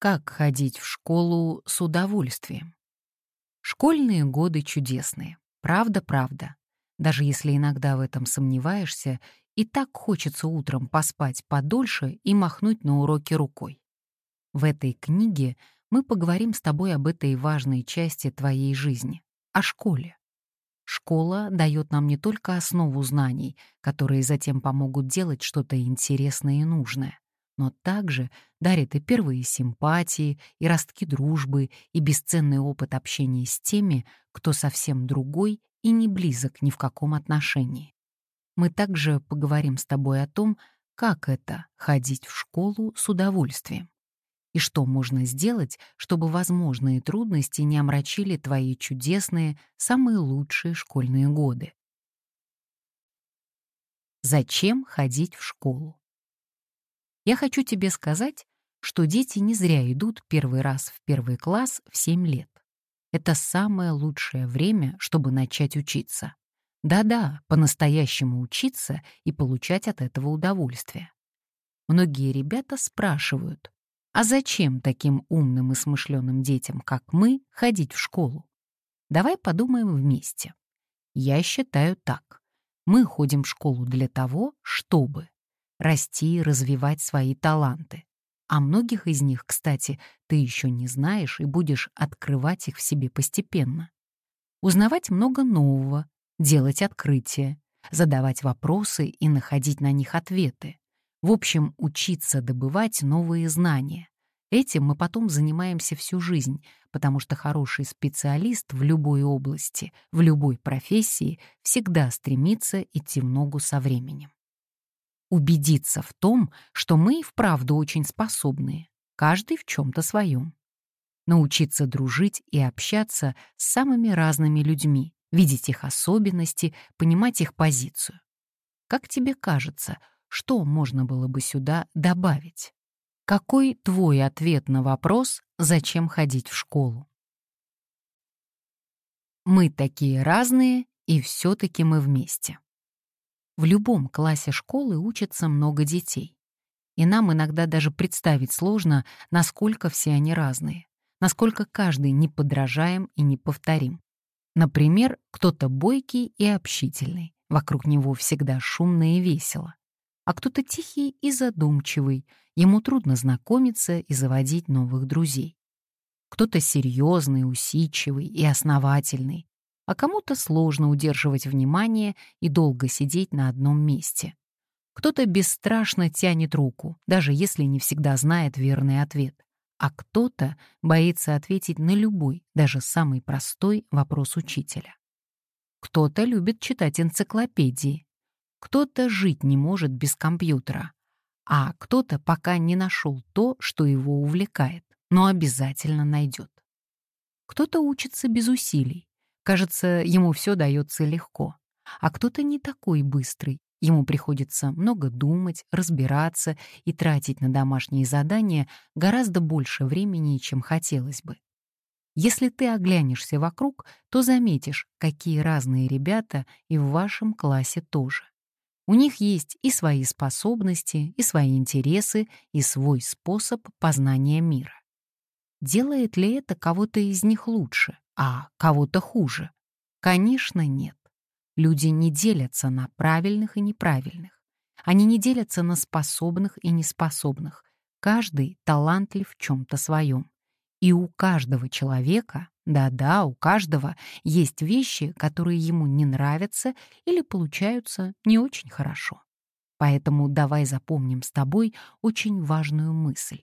Как ходить в школу с удовольствием? Школьные годы чудесные. Правда-правда. Даже если иногда в этом сомневаешься, и так хочется утром поспать подольше и махнуть на уроки рукой. В этой книге мы поговорим с тобой об этой важной части твоей жизни — о школе. Школа дает нам не только основу знаний, которые затем помогут делать что-то интересное и нужное, но также дарит и первые симпатии, и ростки дружбы, и бесценный опыт общения с теми, кто совсем другой и не близок ни в каком отношении. Мы также поговорим с тобой о том, как это — ходить в школу с удовольствием. И что можно сделать, чтобы возможные трудности не омрачили твои чудесные, самые лучшие школьные годы. Зачем ходить в школу? Я хочу тебе сказать, что дети не зря идут первый раз в первый класс в 7 лет. Это самое лучшее время, чтобы начать учиться. Да-да, по-настоящему учиться и получать от этого удовольствие. Многие ребята спрашивают, а зачем таким умным и смышленым детям, как мы, ходить в школу? Давай подумаем вместе. Я считаю так. Мы ходим в школу для того, чтобы расти и развивать свои таланты. А многих из них, кстати, ты еще не знаешь и будешь открывать их в себе постепенно. Узнавать много нового, делать открытия, задавать вопросы и находить на них ответы. В общем, учиться добывать новые знания. Этим мы потом занимаемся всю жизнь, потому что хороший специалист в любой области, в любой профессии всегда стремится идти в ногу со временем убедиться в том, что мы и вправду очень способные, каждый в чем-то своем. Научиться дружить и общаться с самыми разными людьми, видеть их особенности, понимать их позицию. Как тебе кажется, что можно было бы сюда добавить? Какой твой ответ на вопрос, зачем ходить в школу? Мы такие разные, и все-таки мы вместе. В любом классе школы учатся много детей. И нам иногда даже представить сложно, насколько все они разные, насколько каждый неподражаем и неповторим. Например, кто-то бойкий и общительный, вокруг него всегда шумно и весело. А кто-то тихий и задумчивый, ему трудно знакомиться и заводить новых друзей. Кто-то серьезный, усидчивый и основательный, а кому-то сложно удерживать внимание и долго сидеть на одном месте. Кто-то бесстрашно тянет руку, даже если не всегда знает верный ответ, а кто-то боится ответить на любой, даже самый простой вопрос учителя. Кто-то любит читать энциклопедии, кто-то жить не может без компьютера, а кто-то пока не нашел то, что его увлекает, но обязательно найдет. Кто-то учится без усилий, Кажется, ему все дается легко. А кто-то не такой быстрый. Ему приходится много думать, разбираться и тратить на домашние задания гораздо больше времени, чем хотелось бы. Если ты оглянешься вокруг, то заметишь, какие разные ребята и в вашем классе тоже. У них есть и свои способности, и свои интересы, и свой способ познания мира. Делает ли это кого-то из них лучше? А кого-то хуже? Конечно, нет. Люди не делятся на правильных и неправильных. Они не делятся на способных и неспособных. Каждый талантлив в чем-то своем. И у каждого человека, да-да, у каждого есть вещи, которые ему не нравятся или получаются не очень хорошо. Поэтому давай запомним с тобой очень важную мысль.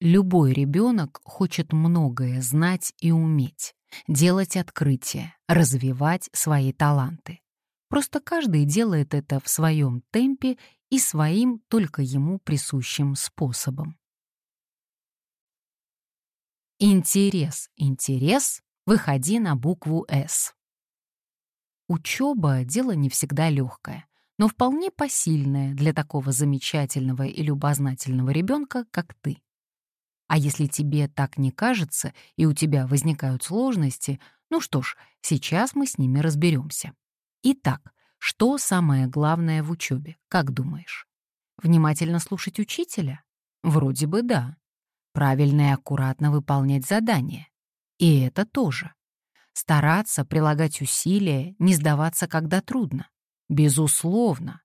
Любой ребенок хочет многое знать и уметь делать открытия, развивать свои таланты. Просто каждый делает это в своем темпе и своим только ему присущим способом. Интерес, интерес, выходи на букву «С». Учеба — дело не всегда легкое, но вполне посильное для такого замечательного и любознательного ребенка, как ты. А если тебе так не кажется и у тебя возникают сложности, ну что ж, сейчас мы с ними разберемся. Итак, что самое главное в учебе, как думаешь? Внимательно слушать учителя? Вроде бы да. правильно и аккуратно выполнять задания. И это тоже. Стараться, прилагать усилия, не сдаваться, когда трудно. Безусловно.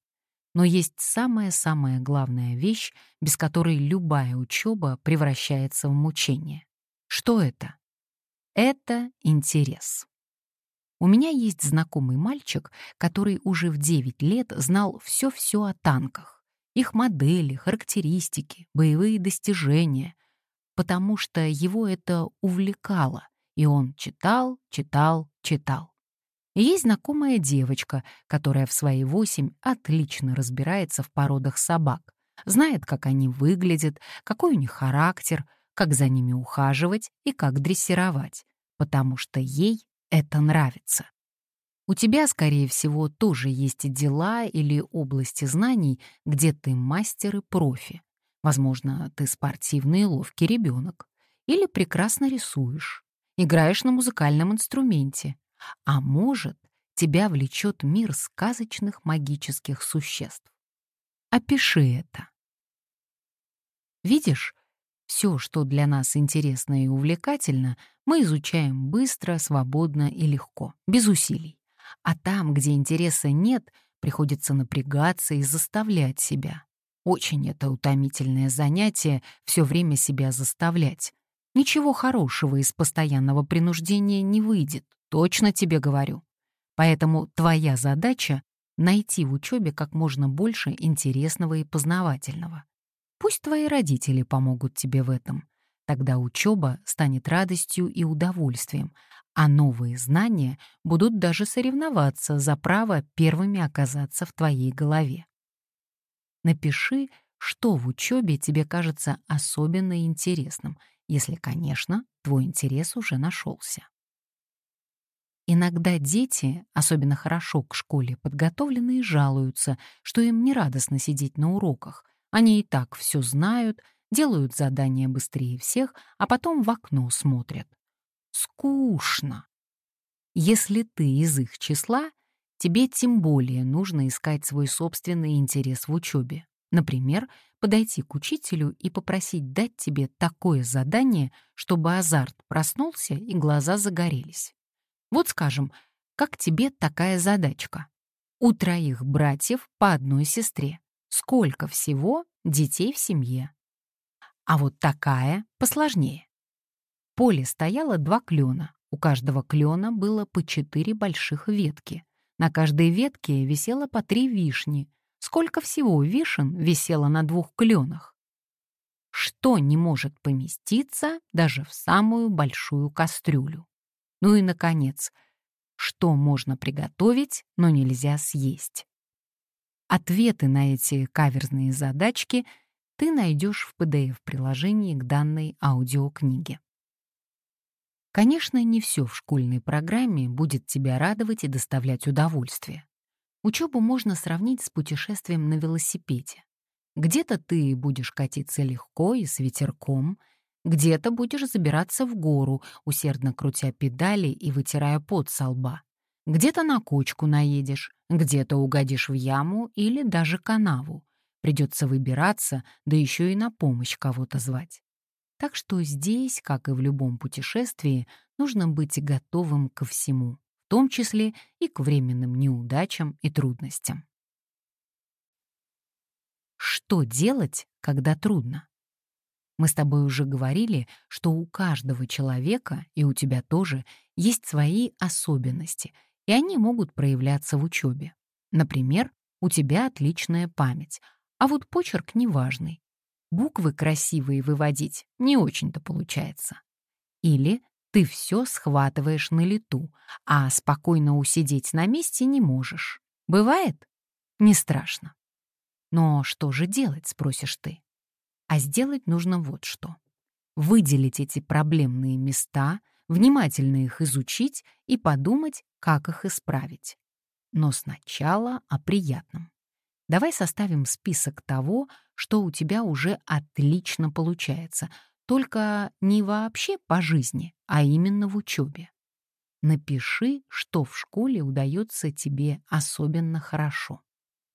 Но есть самая-самая главная вещь, без которой любая учеба превращается в мучение. Что это? Это интерес. У меня есть знакомый мальчик, который уже в 9 лет знал все-все о танках. Их модели, характеристики, боевые достижения. Потому что его это увлекало, и он читал, читал, читал. Есть знакомая девочка, которая в свои восемь отлично разбирается в породах собак, знает, как они выглядят, какой у них характер, как за ними ухаживать и как дрессировать, потому что ей это нравится. У тебя, скорее всего, тоже есть дела или области знаний, где ты мастер и профи. Возможно, ты спортивный и ловкий ребенок. Или прекрасно рисуешь, играешь на музыкальном инструменте, а может, тебя влечет мир сказочных магических существ. Опиши это. Видишь, все, что для нас интересно и увлекательно, мы изучаем быстро, свободно и легко, без усилий. А там, где интереса нет, приходится напрягаться и заставлять себя. Очень это утомительное занятие — все время себя заставлять. Ничего хорошего из постоянного принуждения не выйдет. Точно тебе говорю. Поэтому твоя задача — найти в учебе как можно больше интересного и познавательного. Пусть твои родители помогут тебе в этом. Тогда учеба станет радостью и удовольствием, а новые знания будут даже соревноваться за право первыми оказаться в твоей голове. Напиши, что в учебе тебе кажется особенно интересным, если, конечно, твой интерес уже нашелся. Иногда дети, особенно хорошо к школе подготовленные, жалуются, что им нерадостно сидеть на уроках. Они и так все знают, делают задания быстрее всех, а потом в окно смотрят. Скучно. Если ты из их числа, тебе тем более нужно искать свой собственный интерес в учебе. Например, подойти к учителю и попросить дать тебе такое задание, чтобы азарт проснулся и глаза загорелись. Вот скажем, как тебе такая задачка? У троих братьев по одной сестре. Сколько всего детей в семье? А вот такая посложнее. В поле стояло два клена. У каждого клена было по четыре больших ветки. На каждой ветке висело по три вишни. Сколько всего вишен висело на двух кленах? Что не может поместиться даже в самую большую кастрюлю? Ну и, наконец, что можно приготовить, но нельзя съесть? Ответы на эти каверзные задачки ты найдешь в PDF-приложении к данной аудиокниге. Конечно, не все в школьной программе будет тебя радовать и доставлять удовольствие. Учебу можно сравнить с путешествием на велосипеде. Где-то ты будешь катиться легко и с ветерком, где-то будешь забираться в гору, усердно крутя педали и вытирая пот со лба. Где-то на кочку наедешь, где-то угодишь в яму или даже канаву. Придется выбираться, да еще и на помощь кого-то звать. Так что здесь, как и в любом путешествии, нужно быть готовым ко всему, в том числе и к временным неудачам и трудностям. Что делать, когда трудно? Мы с тобой уже говорили, что у каждого человека, и у тебя тоже, есть свои особенности, и они могут проявляться в учебе. Например, у тебя отличная память, а вот почерк неважный. Буквы красивые выводить не очень-то получается. Или ты все схватываешь на лету, а спокойно усидеть на месте не можешь. Бывает? Не страшно. Но что же делать, спросишь ты? А сделать нужно вот что. Выделить эти проблемные места, внимательно их изучить и подумать, как их исправить. Но сначала о приятном. Давай составим список того, что у тебя уже отлично получается, только не вообще по жизни, а именно в учебе. Напиши, что в школе удается тебе особенно хорошо.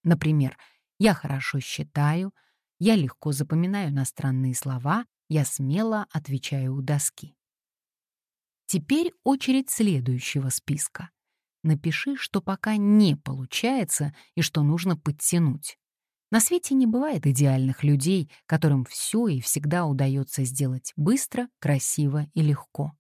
Например, я хорошо считаю, я легко запоминаю иностранные слова, Я смело отвечаю у доски. Теперь очередь следующего списка. Напиши, что пока не получается и что нужно подтянуть. На свете не бывает идеальных людей, которым все и всегда удается сделать быстро, красиво и легко.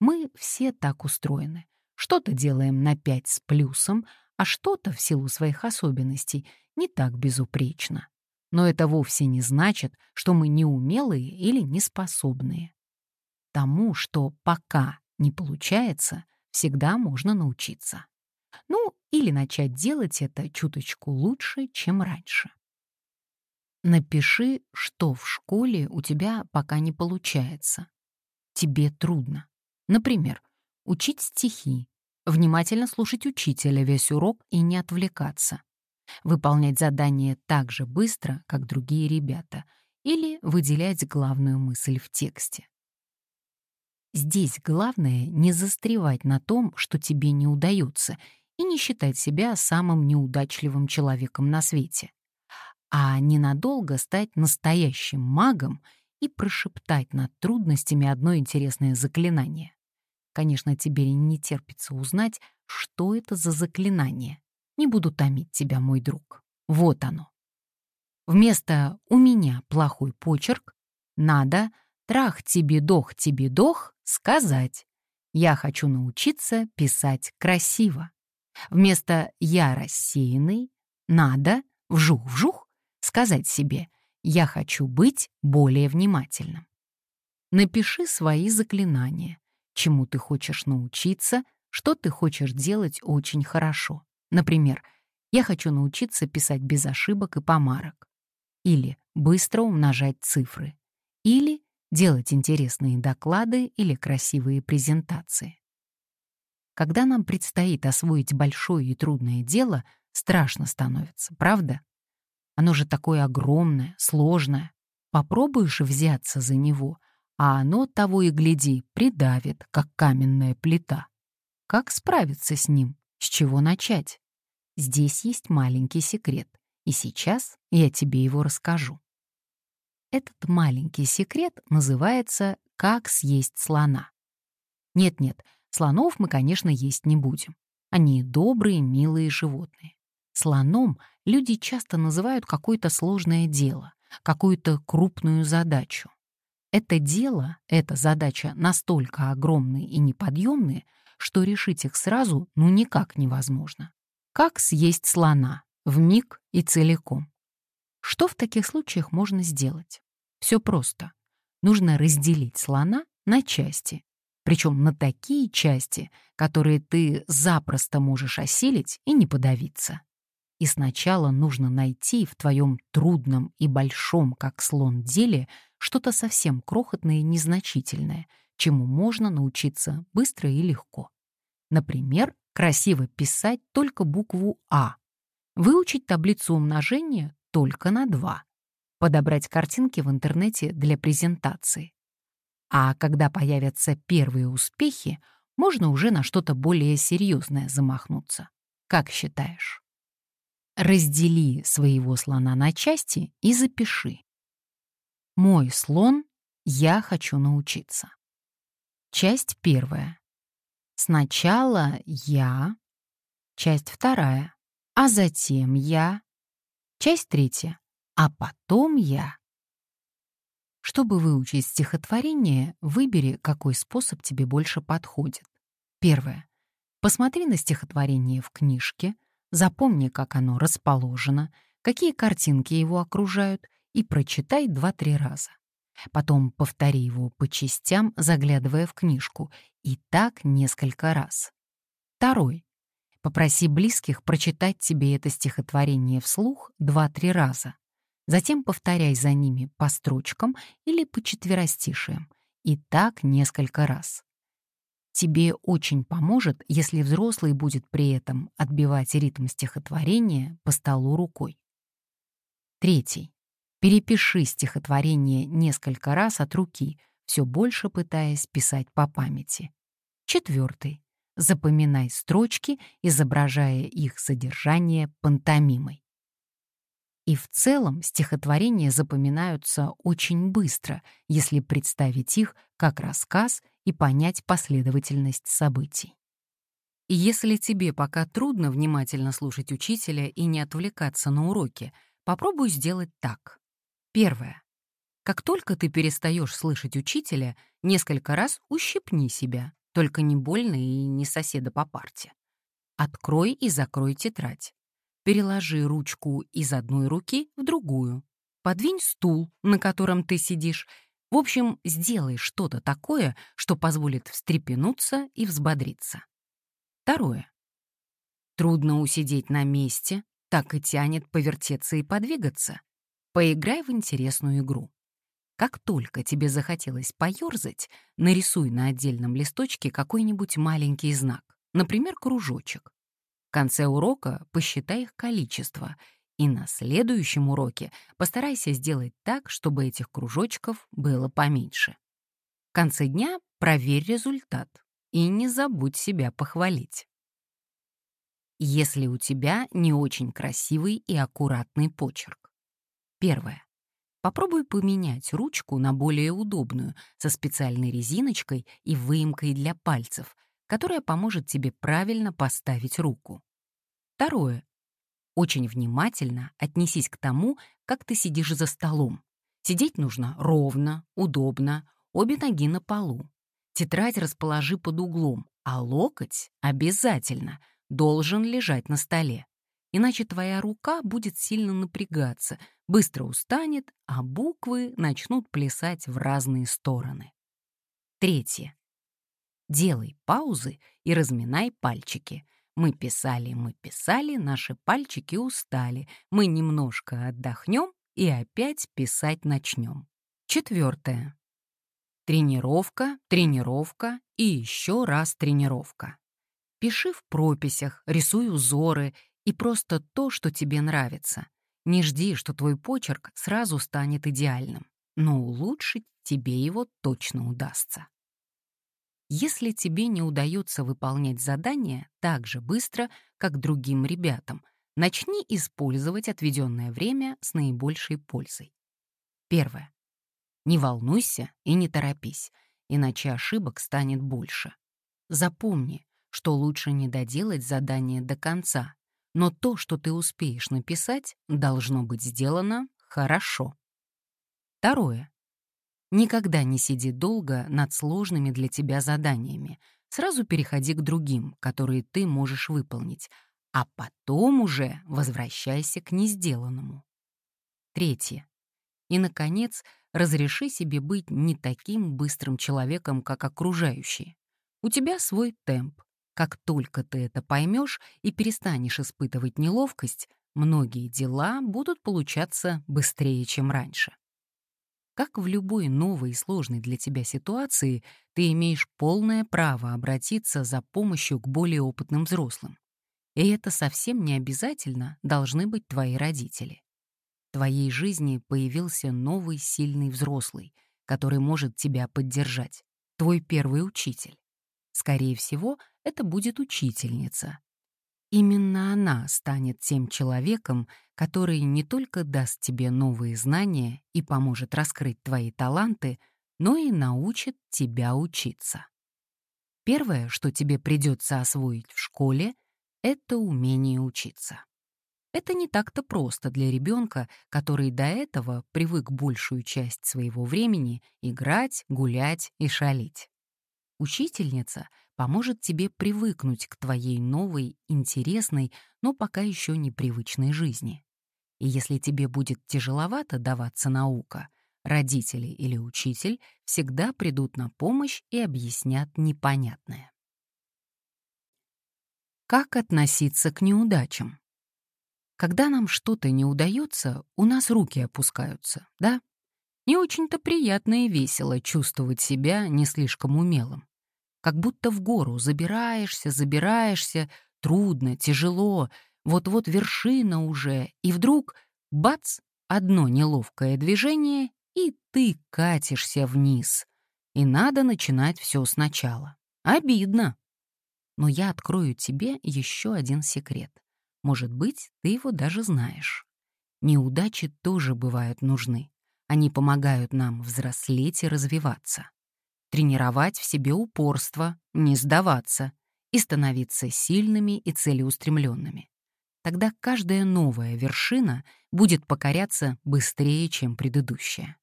Мы все так устроены. Что-то делаем на пять с плюсом, а что-то, в силу своих особенностей, не так безупречно. Но это вовсе не значит, что мы неумелые или неспособные. Тому, что пока не получается, всегда можно научиться. Ну, или начать делать это чуточку лучше, чем раньше. Напиши, что в школе у тебя пока не получается. Тебе трудно. Например, учить стихи, внимательно слушать учителя весь урок и не отвлекаться, выполнять задания так же быстро, как другие ребята, или выделять главную мысль в тексте. Здесь главное не застревать на том, что тебе не удается, и не считать себя самым неудачливым человеком на свете, а ненадолго стать настоящим магом и прошептать над трудностями одно интересное заклинание. Конечно, тебе не терпится узнать, что это за заклинание. Не буду томить тебя, мой друг. Вот оно. Вместо «у меня плохой почерк» надо «трах тебе дох тебе дох» сказать «я хочу научиться писать красиво». Вместо «я рассеянный» надо «вжух-вжух» сказать себе «я хочу быть более внимательным». Напиши свои заклинания чему ты хочешь научиться, что ты хочешь делать очень хорошо. Например, я хочу научиться писать без ошибок и помарок. Или быстро умножать цифры. Или делать интересные доклады или красивые презентации. Когда нам предстоит освоить большое и трудное дело, страшно становится, правда? Оно же такое огромное, сложное. Попробуешь взяться за него — а оно, того и гляди, придавит, как каменная плита. Как справиться с ним? С чего начать? Здесь есть маленький секрет, и сейчас я тебе его расскажу. Этот маленький секрет называется «Как съесть слона». Нет-нет, слонов мы, конечно, есть не будем. Они добрые, милые животные. Слоном люди часто называют какое-то сложное дело, какую-то крупную задачу. Это дело, эта задача настолько огромные и неподъемные, что решить их сразу ну никак невозможно. Как съесть слона? В миг и целиком. Что в таких случаях можно сделать? Все просто. Нужно разделить слона на части. Причем на такие части, которые ты запросто можешь осилить и не подавиться. И сначала нужно найти в твоем трудном и большом, как слон, деле что-то совсем крохотное и незначительное, чему можно научиться быстро и легко. Например, красиво писать только букву «А», выучить таблицу умножения только на 2, подобрать картинки в интернете для презентации. А когда появятся первые успехи, можно уже на что-то более серьезное замахнуться. Как считаешь? Раздели своего слона на части и запиши. Мой слон, я хочу научиться. Часть первая. Сначала я. Часть вторая. А затем я. Часть третья. А потом я. Чтобы выучить стихотворение, выбери, какой способ тебе больше подходит. Первое. Посмотри на стихотворение в книжке, Запомни, как оно расположено, какие картинки его окружают, и прочитай два-три раза. Потом повтори его по частям, заглядывая в книжку, и так несколько раз. Второй. Попроси близких прочитать тебе это стихотворение вслух два-три раза. Затем повторяй за ними по строчкам или по четверостишиям, и так несколько раз. Тебе очень поможет, если взрослый будет при этом отбивать ритм стихотворения по столу рукой. Третий. Перепиши стихотворение несколько раз от руки, все больше пытаясь писать по памяти. Четвертый. Запоминай строчки, изображая их содержание пантомимой. И в целом стихотворения запоминаются очень быстро, если представить их как рассказ и понять последовательность событий. Если тебе пока трудно внимательно слушать учителя и не отвлекаться на уроки, попробуй сделать так. Первое. Как только ты перестаешь слышать учителя, несколько раз ущипни себя, только не больно и не соседа по парте. Открой и закрой тетрадь. Переложи ручку из одной руки в другую. Подвинь стул, на котором ты сидишь. В общем, сделай что-то такое, что позволит встрепенуться и взбодриться. Второе. Трудно усидеть на месте, так и тянет повертеться и подвигаться. Поиграй в интересную игру. Как только тебе захотелось поёрзать, нарисуй на отдельном листочке какой-нибудь маленький знак, например, кружочек. В конце урока посчитай их количество, и на следующем уроке постарайся сделать так, чтобы этих кружочков было поменьше. В конце дня проверь результат и не забудь себя похвалить. Если у тебя не очень красивый и аккуратный почерк. Первое. Попробуй поменять ручку на более удобную, со специальной резиночкой и выемкой для пальцев, которая поможет тебе правильно поставить руку. Второе. Очень внимательно отнесись к тому, как ты сидишь за столом. Сидеть нужно ровно, удобно, обе ноги на полу. Тетрадь расположи под углом, а локоть обязательно должен лежать на столе. Иначе твоя рука будет сильно напрягаться, быстро устанет, а буквы начнут плясать в разные стороны. Третье. Делай паузы и разминай пальчики. Мы писали, мы писали, наши пальчики устали. Мы немножко отдохнем и опять писать начнем. Четвертое. Тренировка, тренировка и еще раз тренировка. Пиши в прописях, рисуй узоры и просто то, что тебе нравится. Не жди, что твой почерк сразу станет идеальным, но улучшить тебе его точно удастся. Если тебе не удается выполнять задания так же быстро, как другим ребятам, начни использовать отведенное время с наибольшей пользой. Первое. Не волнуйся и не торопись, иначе ошибок станет больше. Запомни, что лучше не доделать задание до конца, но то, что ты успеешь написать, должно быть сделано хорошо. Второе. Никогда не сиди долго над сложными для тебя заданиями. Сразу переходи к другим, которые ты можешь выполнить, а потом уже возвращайся к несделанному. Третье. И, наконец, разреши себе быть не таким быстрым человеком, как окружающие. У тебя свой темп. Как только ты это поймешь и перестанешь испытывать неловкость, многие дела будут получаться быстрее, чем раньше. Как в любой новой и сложной для тебя ситуации, ты имеешь полное право обратиться за помощью к более опытным взрослым. И это совсем не обязательно должны быть твои родители твоей жизни появился новый сильный взрослый, который может тебя поддержать, твой первый учитель. Скорее всего, это будет учительница. Именно она станет тем человеком, который не только даст тебе новые знания и поможет раскрыть твои таланты, но и научит тебя учиться. Первое, что тебе придется освоить в школе, это умение учиться. Это не так-то просто для ребенка, который до этого привык большую часть своего времени играть, гулять и шалить. Учительница поможет тебе привыкнуть к твоей новой, интересной, но пока еще непривычной жизни. И если тебе будет тяжеловато даваться наука, родители или учитель всегда придут на помощь и объяснят непонятное. Как относиться к неудачам? Когда нам что-то не удается, у нас руки опускаются, да? Не очень-то приятно и весело чувствовать себя не слишком умелым. Как будто в гору забираешься, забираешься, трудно, тяжело, вот-вот вершина уже, и вдруг — бац! Одно неловкое движение, и ты катишься вниз. И надо начинать все сначала. Обидно. Но я открою тебе еще один секрет. Может быть, ты его даже знаешь. Неудачи тоже бывают нужны. Они помогают нам взрослеть и развиваться. Тренировать в себе упорство, не сдаваться и становиться сильными и целеустремленными. Тогда каждая новая вершина будет покоряться быстрее, чем предыдущая.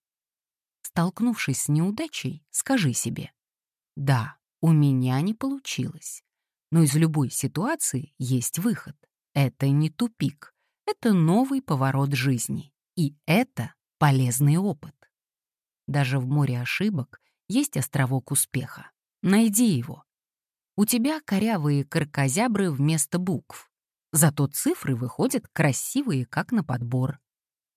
Столкнувшись с неудачей, скажи себе «Да, у меня не получилось, но из любой ситуации есть выход. Это не тупик, это новый поворот жизни, и это полезный опыт. Даже в море ошибок есть островок успеха. Найди его. У тебя корявые каркозябры вместо букв. Зато цифры выходят красивые, как на подбор.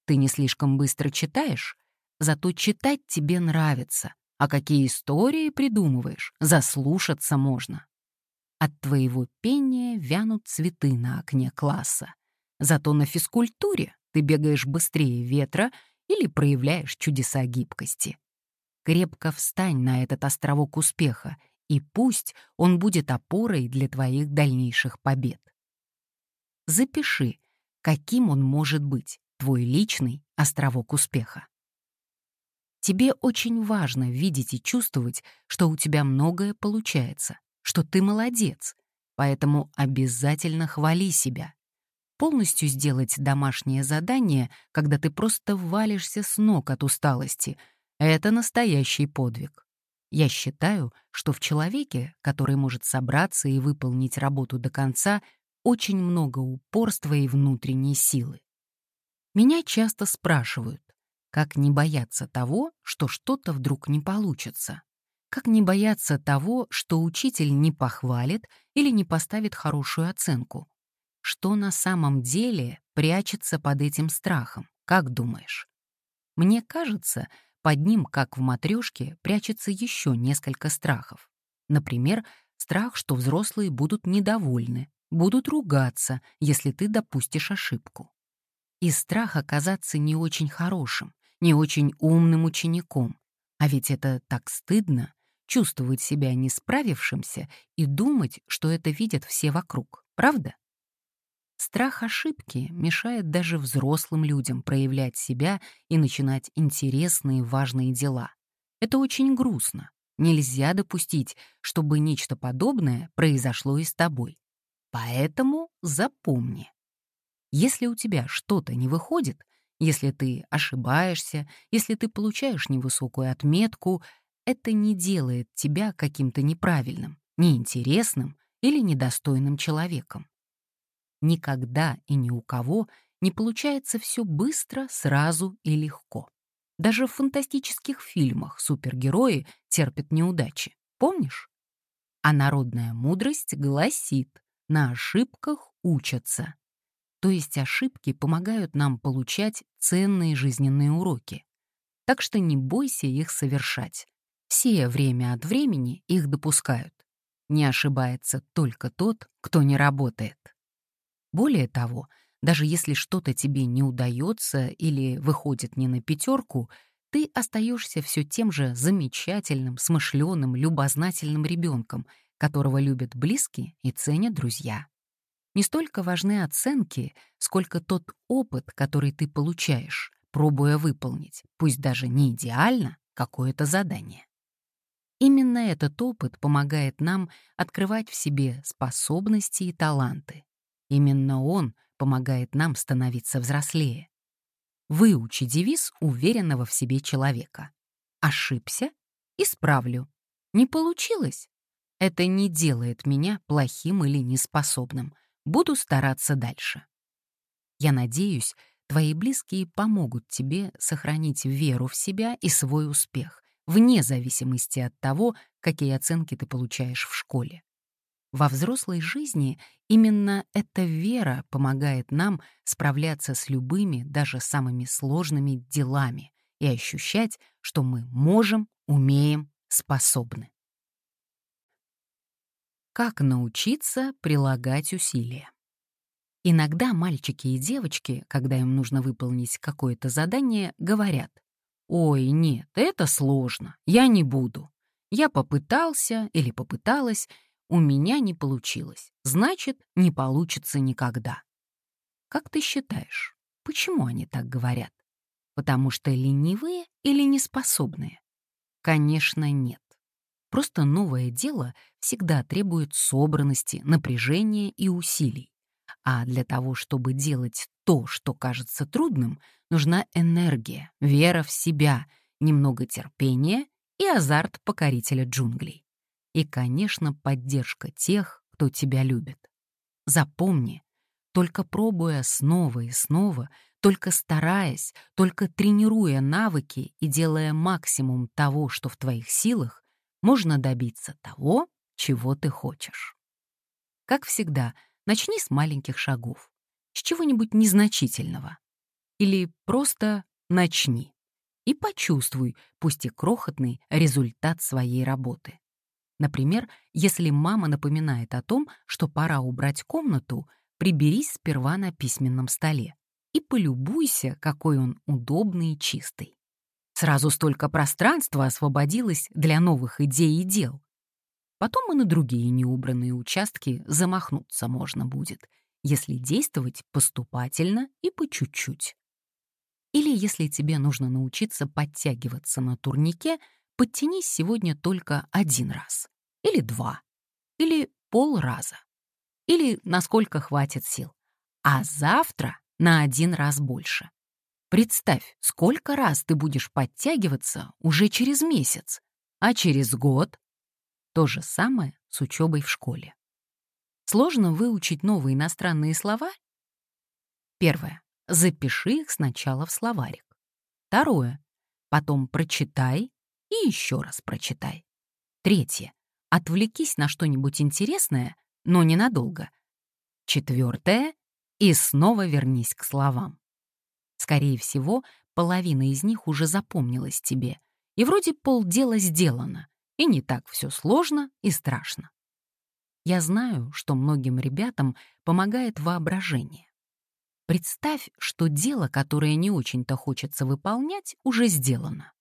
Ты не слишком быстро читаешь, зато читать тебе нравится. А какие истории придумываешь, заслушаться можно. От твоего пения вянут цветы на окне класса. Зато на физкультуре ты бегаешь быстрее ветра или проявляешь чудеса гибкости. Крепко встань на этот островок успеха, и пусть он будет опорой для твоих дальнейших побед. Запиши, каким он может быть, твой личный островок успеха. Тебе очень важно видеть и чувствовать, что у тебя многое получается, что ты молодец, поэтому обязательно хвали себя полностью сделать домашнее задание, когда ты просто валишься с ног от усталости, это настоящий подвиг. Я считаю, что в человеке, который может собраться и выполнить работу до конца, очень много упорства и внутренней силы. Меня часто спрашивают, как не бояться того, что что-то вдруг не получится? Как не бояться того, что учитель не похвалит или не поставит хорошую оценку? Что на самом деле прячется под этим страхом, как думаешь? Мне кажется, под ним, как в матрешке, прячется еще несколько страхов. Например, страх, что взрослые будут недовольны, будут ругаться, если ты допустишь ошибку. И страх оказаться не очень хорошим, не очень умным учеником. А ведь это так стыдно — чувствовать себя не справившимся и думать, что это видят все вокруг, правда? Страх ошибки мешает даже взрослым людям проявлять себя и начинать интересные важные дела. Это очень грустно. Нельзя допустить, чтобы нечто подобное произошло и с тобой. Поэтому запомни. Если у тебя что-то не выходит, если ты ошибаешься, если ты получаешь невысокую отметку, это не делает тебя каким-то неправильным, неинтересным или недостойным человеком. Никогда и ни у кого не получается все быстро, сразу и легко. Даже в фантастических фильмах супергерои терпят неудачи. Помнишь? А народная мудрость гласит, на ошибках учатся. То есть ошибки помогают нам получать ценные жизненные уроки. Так что не бойся их совершать. Все время от времени их допускают. Не ошибается только тот, кто не работает. Более того, даже если что-то тебе не удается или выходит не на пятерку, ты остаешься все тем же замечательным, смышленым, любознательным ребенком, которого любят близкие и ценят друзья. Не столько важны оценки, сколько тот опыт, который ты получаешь, пробуя выполнить, пусть даже не идеально, какое-то задание. Именно этот опыт помогает нам открывать в себе способности и таланты, Именно он помогает нам становиться взрослее. Выучи девиз уверенного в себе человека. Ошибся? Исправлю. Не получилось? Это не делает меня плохим или неспособным. Буду стараться дальше. Я надеюсь, твои близкие помогут тебе сохранить веру в себя и свой успех, вне зависимости от того, какие оценки ты получаешь в школе. Во взрослой жизни именно эта вера помогает нам справляться с любыми, даже самыми сложными делами и ощущать, что мы можем, умеем, способны. Как научиться прилагать усилия? Иногда мальчики и девочки, когда им нужно выполнить какое-то задание, говорят, «Ой, нет, это сложно, я не буду. Я попытался или попыталась, у меня не получилось, значит, не получится никогда. Как ты считаешь, Почему они так говорят? Потому что ленивые или неспособные? Конечно, нет. Просто новое дело всегда требует собранности, напряжения и усилий. А для того, чтобы делать то, что кажется трудным, нужна энергия, вера в себя, немного терпения и азарт покорителя джунглей. И, конечно, поддержка тех, кто тебя любит. Запомни, только пробуя снова и снова, только стараясь, только тренируя навыки и делая максимум того, что в твоих силах, можно добиться того, чего ты хочешь. Как всегда, начни с маленьких шагов, с чего-нибудь незначительного. Или просто начни и почувствуй, пусть и крохотный, результат своей работы. Например, если мама напоминает о том, что пора убрать комнату, приберись сперва на письменном столе и полюбуйся, какой он удобный и чистый. Сразу столько пространства освободилось для новых идей и дел. Потом и на другие неубранные участки замахнуться можно будет, если действовать поступательно и по чуть-чуть. Или если тебе нужно научиться подтягиваться на турнике, подтянись сегодня только один раз. Или два. Или полраза. Или насколько хватит сил. А завтра на один раз больше. Представь, сколько раз ты будешь подтягиваться уже через месяц, а через год то же самое с учебой в школе. Сложно выучить новые иностранные слова? Первое. Запиши их сначала в словарик. Второе. Потом прочитай и еще раз прочитай. Третье. Отвлекись на что-нибудь интересное, но ненадолго. Четвертое. И снова вернись к словам. Скорее всего, половина из них уже запомнилась тебе, и вроде полдела сделано, и не так все сложно и страшно. Я знаю, что многим ребятам помогает воображение. Представь, что дело, которое не очень-то хочется выполнять, уже сделано.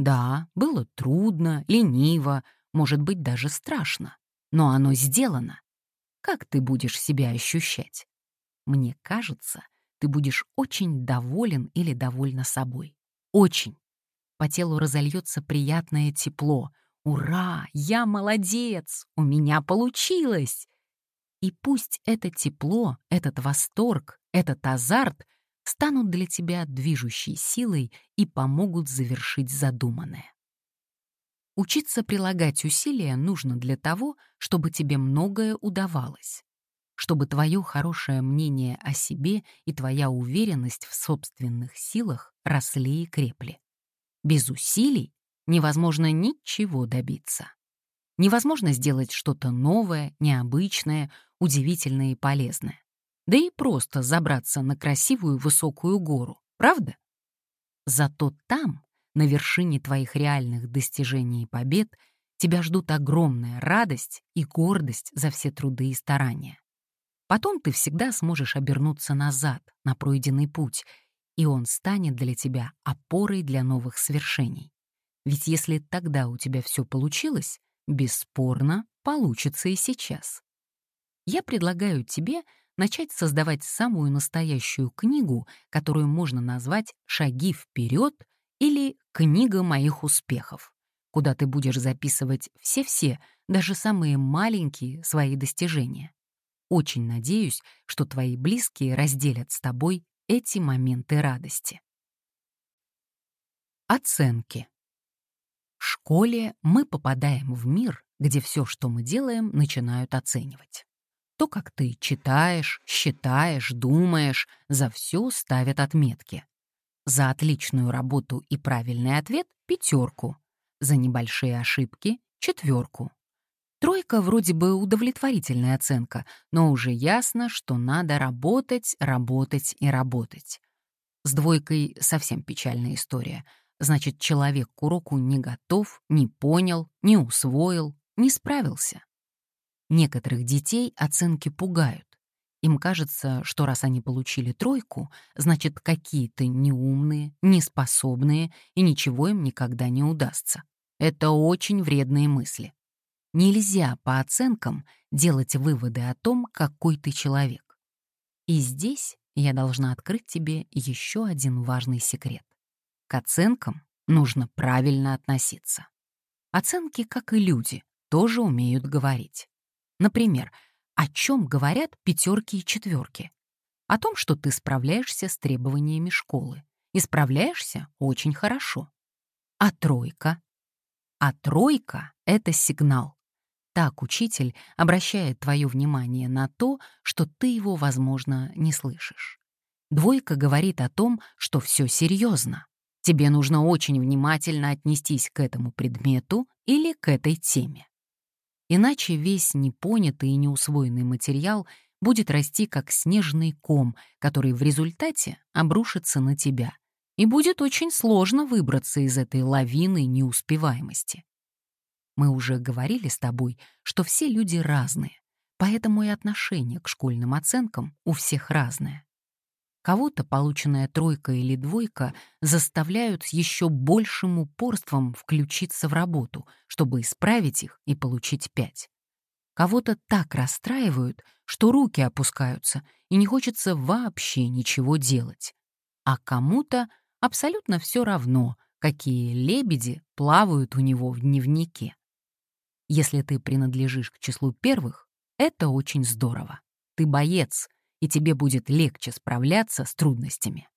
Да, было трудно, лениво, может быть, даже страшно, но оно сделано. Как ты будешь себя ощущать? Мне кажется, ты будешь очень доволен или довольна собой. Очень. По телу разольется приятное тепло. «Ура! Я молодец! У меня получилось!» И пусть это тепло, этот восторг, этот азарт станут для тебя движущей силой и помогут завершить задуманное. Учиться прилагать усилия нужно для того, чтобы тебе многое удавалось чтобы твое хорошее мнение о себе и твоя уверенность в собственных силах росли и крепли. Без усилий невозможно ничего добиться. Невозможно сделать что-то новое, необычное, удивительное и полезное. Да и просто забраться на красивую высокую гору, правда? Зато там, на вершине твоих реальных достижений и побед, тебя ждут огромная радость и гордость за все труды и старания. Потом ты всегда сможешь обернуться назад, на пройденный путь, и он станет для тебя опорой для новых свершений. Ведь если тогда у тебя все получилось, бесспорно, получится и сейчас. Я предлагаю тебе начать создавать самую настоящую книгу, которую можно назвать «Шаги вперед» или «Книга моих успехов», куда ты будешь записывать все-все, даже самые маленькие свои достижения. Очень надеюсь, что твои близкие разделят с тобой эти моменты радости. Оценки. В школе мы попадаем в мир, где все, что мы делаем, начинают оценивать. То, как ты читаешь, считаешь, думаешь, за все ставят отметки. За отличную работу и правильный ответ — пятерку. За небольшие ошибки — четверку. Тройка вроде бы удовлетворительная оценка, но уже ясно, что надо работать, работать и работать. С двойкой совсем печальная история. Значит, человек к уроку не готов, не понял, не усвоил, не справился. Некоторых детей оценки пугают. Им кажется, что раз они получили тройку, значит, какие-то неумные, неспособные, и ничего им никогда не удастся. Это очень вредные мысли. Нельзя по оценкам делать выводы о том, какой ты человек. И здесь я должна открыть тебе еще один важный секрет. К оценкам нужно правильно относиться. Оценки, как и люди, тоже умеют говорить. Например, о чем говорят пятерки и четверки? О том, что ты справляешься с требованиями школы. И справляешься очень хорошо. А тройка? А тройка — это сигнал. Так учитель обращает твое внимание на то, что ты его, возможно, не слышишь. Двойка говорит о том, что все серьезно. Тебе нужно очень внимательно отнестись к этому предмету или к этой теме. Иначе весь непонятый и неусвоенный материал будет расти как снежный ком, который в результате обрушится на тебя, и будет очень сложно выбраться из этой лавины неуспеваемости. Мы уже говорили с тобой, что все люди разные, поэтому и отношение к школьным оценкам у всех разное. Кого-то полученная тройка или двойка заставляют с еще большим упорством включиться в работу, чтобы исправить их и получить пять. Кого-то так расстраивают, что руки опускаются, и не хочется вообще ничего делать. А кому-то абсолютно все равно, какие лебеди плавают у него в дневнике. Если ты принадлежишь к числу первых, это очень здорово. Ты боец — и тебе будет легче справляться с трудностями.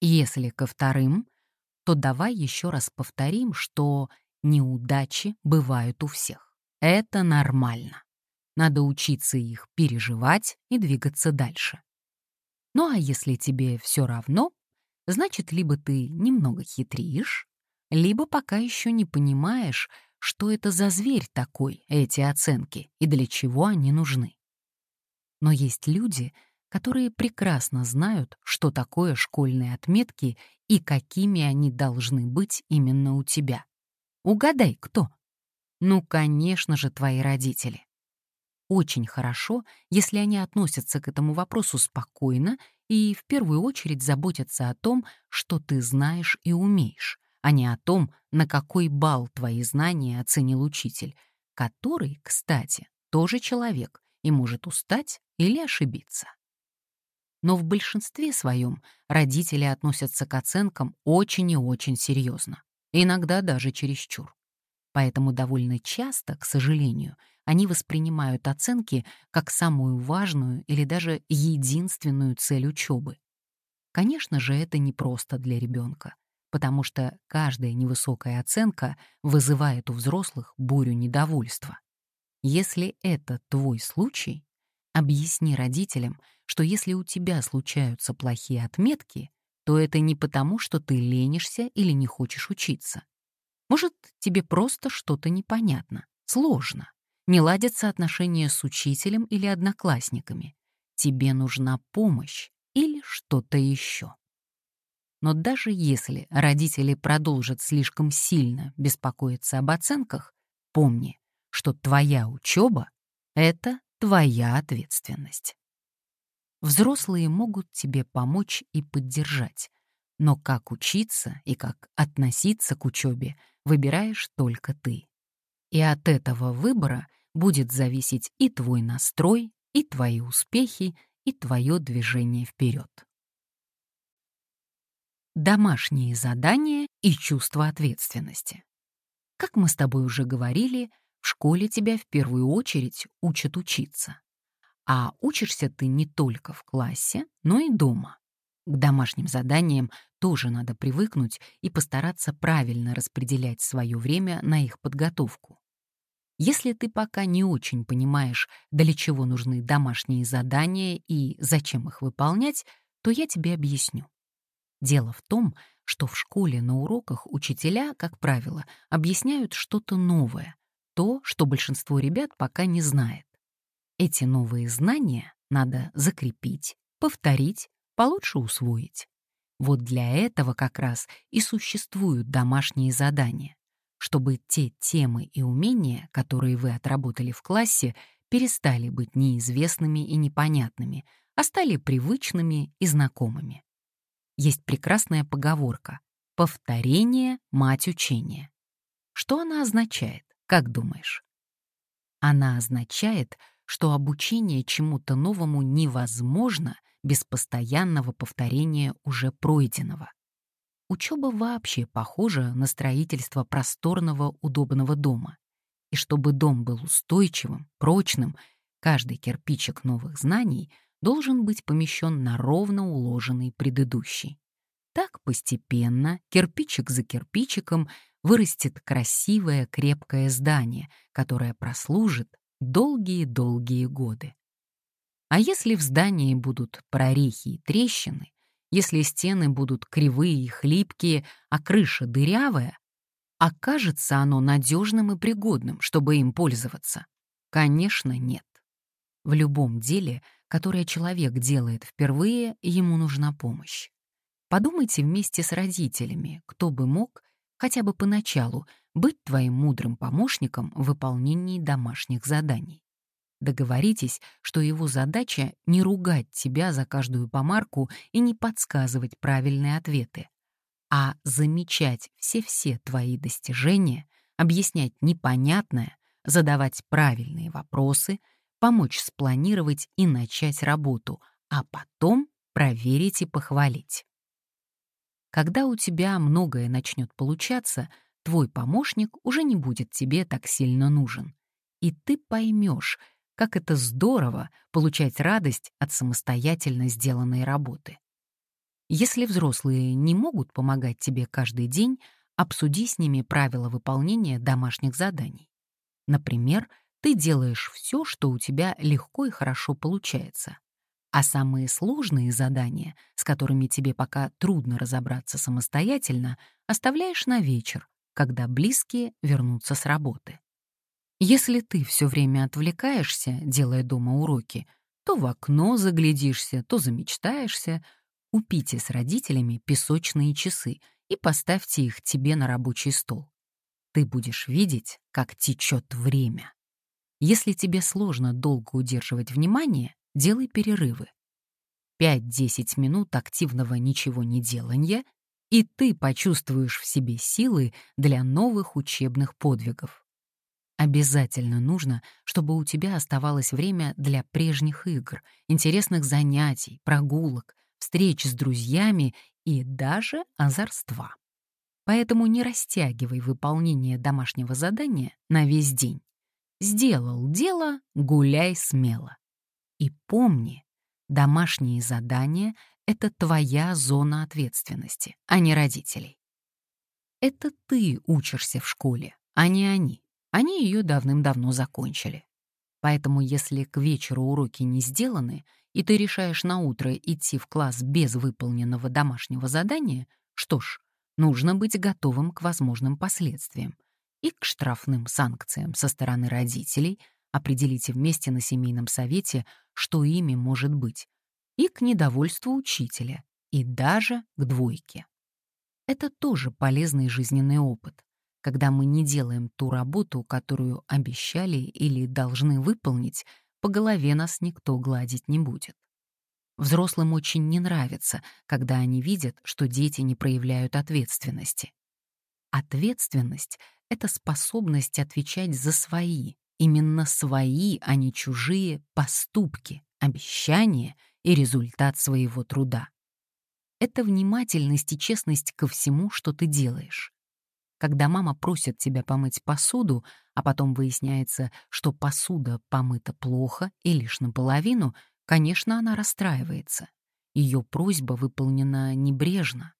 Если ко вторым, то давай еще раз повторим, что неудачи бывают у всех. Это нормально. Надо учиться их переживать и двигаться дальше. Ну а если тебе все равно, значит, либо ты немного хитришь, либо пока еще не понимаешь, что это за зверь такой, эти оценки, и для чего они нужны. Но есть люди, которые прекрасно знают, что такое школьные отметки и какими они должны быть именно у тебя. Угадай, кто? Ну, конечно же, твои родители. Очень хорошо, если они относятся к этому вопросу спокойно и в первую очередь заботятся о том, что ты знаешь и умеешь, а не о том, на какой балл твои знания оценил учитель, который, кстати, тоже человек и может устать или ошибиться. Но в большинстве своем родители относятся к оценкам очень и очень серьезно, иногда даже чересчур. Поэтому довольно часто, к сожалению, они воспринимают оценки как самую важную или даже единственную цель учебы. Конечно же, это не просто для ребенка, потому что каждая невысокая оценка вызывает у взрослых бурю недовольства. Если это твой случай, Объясни родителям, что если у тебя случаются плохие отметки, то это не потому, что ты ленишься или не хочешь учиться. Может, тебе просто что-то непонятно, сложно, не ладятся отношения с учителем или одноклассниками. Тебе нужна помощь или что-то еще. Но даже если родители продолжат слишком сильно беспокоиться об оценках, помни, что твоя учеба — это твоя ответственность. Взрослые могут тебе помочь и поддержать, но как учиться и как относиться к учебе выбираешь только ты. И от этого выбора будет зависеть и твой настрой, и твои успехи, и твое движение вперед. Домашние задания и чувство ответственности. Как мы с тобой уже говорили, в школе тебя в первую очередь учат учиться. А учишься ты не только в классе, но и дома. К домашним заданиям тоже надо привыкнуть и постараться правильно распределять свое время на их подготовку. Если ты пока не очень понимаешь, для чего нужны домашние задания и зачем их выполнять, то я тебе объясню. Дело в том, что в школе на уроках учителя, как правило, объясняют что-то новое, то, что большинство ребят пока не знает. Эти новые знания надо закрепить, повторить, получше усвоить. Вот для этого как раз и существуют домашние задания, чтобы те темы и умения, которые вы отработали в классе, перестали быть неизвестными и непонятными, а стали привычными и знакомыми. Есть прекрасная поговорка «повторение — мать учения». Что она означает? Как думаешь? Она означает, что обучение чему-то новому невозможно без постоянного повторения уже пройденного. Учеба вообще похожа на строительство просторного удобного дома. И чтобы дом был устойчивым, прочным, каждый кирпичик новых знаний должен быть помещен на ровно уложенный предыдущий. Так постепенно, кирпичик за кирпичиком, вырастет красивое крепкое здание, которое прослужит долгие-долгие годы. А если в здании будут прорехи и трещины, если стены будут кривые и хлипкие, а крыша дырявая, окажется оно надежным и пригодным, чтобы им пользоваться? Конечно, нет. В любом деле, которое человек делает впервые, ему нужна помощь. Подумайте вместе с родителями, кто бы мог, хотя бы поначалу, быть твоим мудрым помощником в выполнении домашних заданий. Договоритесь, что его задача — не ругать тебя за каждую помарку и не подсказывать правильные ответы, а замечать все-все твои достижения, объяснять непонятное, задавать правильные вопросы, помочь спланировать и начать работу, а потом проверить и похвалить. Когда у тебя многое начнет получаться, твой помощник уже не будет тебе так сильно нужен. И ты поймешь, как это здорово получать радость от самостоятельно сделанной работы. Если взрослые не могут помогать тебе каждый день, обсуди с ними правила выполнения домашних заданий. Например, ты делаешь все, что у тебя легко и хорошо получается. А самые сложные задания, с которыми тебе пока трудно разобраться самостоятельно, оставляешь на вечер, когда близкие вернутся с работы. Если ты все время отвлекаешься, делая дома уроки, то в окно заглядишься, то замечтаешься, купите с родителями песочные часы и поставьте их тебе на рабочий стол. Ты будешь видеть, как течет время. Если тебе сложно долго удерживать внимание, делай перерывы. 5-10 минут активного ничего не делания, и ты почувствуешь в себе силы для новых учебных подвигов. Обязательно нужно, чтобы у тебя оставалось время для прежних игр, интересных занятий, прогулок, встреч с друзьями и даже озорства. Поэтому не растягивай выполнение домашнего задания на весь день. Сделал дело, гуляй смело. И помни, домашние задания — это твоя зона ответственности, а не родителей. Это ты учишься в школе, а не они. Они ее давным-давно закончили. Поэтому если к вечеру уроки не сделаны, и ты решаешь на утро идти в класс без выполненного домашнего задания, что ж, нужно быть готовым к возможным последствиям и к штрафным санкциям со стороны родителей, определите вместе на семейном совете, что ими может быть, и к недовольству учителя, и даже к двойке. Это тоже полезный жизненный опыт когда мы не делаем ту работу, которую обещали или должны выполнить, по голове нас никто гладить не будет. Взрослым очень не нравится, когда они видят, что дети не проявляют ответственности. Ответственность — это способность отвечать за свои, именно свои, а не чужие поступки, обещания и результат своего труда. Это внимательность и честность ко всему, что ты делаешь. Когда мама просит тебя помыть посуду, а потом выясняется, что посуда помыта плохо и лишь наполовину, конечно, она расстраивается. Ее просьба выполнена небрежно.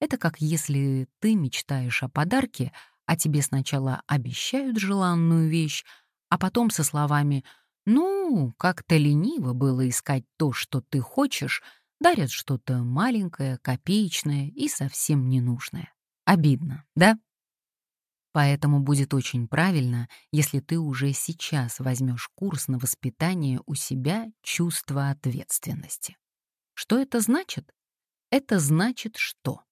Это как если ты мечтаешь о подарке, а тебе сначала обещают желанную вещь, а потом со словами «Ну, как-то лениво было искать то, что ты хочешь», дарят что-то маленькое, копеечное и совсем ненужное. Обидно, да? Поэтому будет очень правильно, если ты уже сейчас возьмешь курс на воспитание у себя чувства ответственности. Что это значит? Это значит что?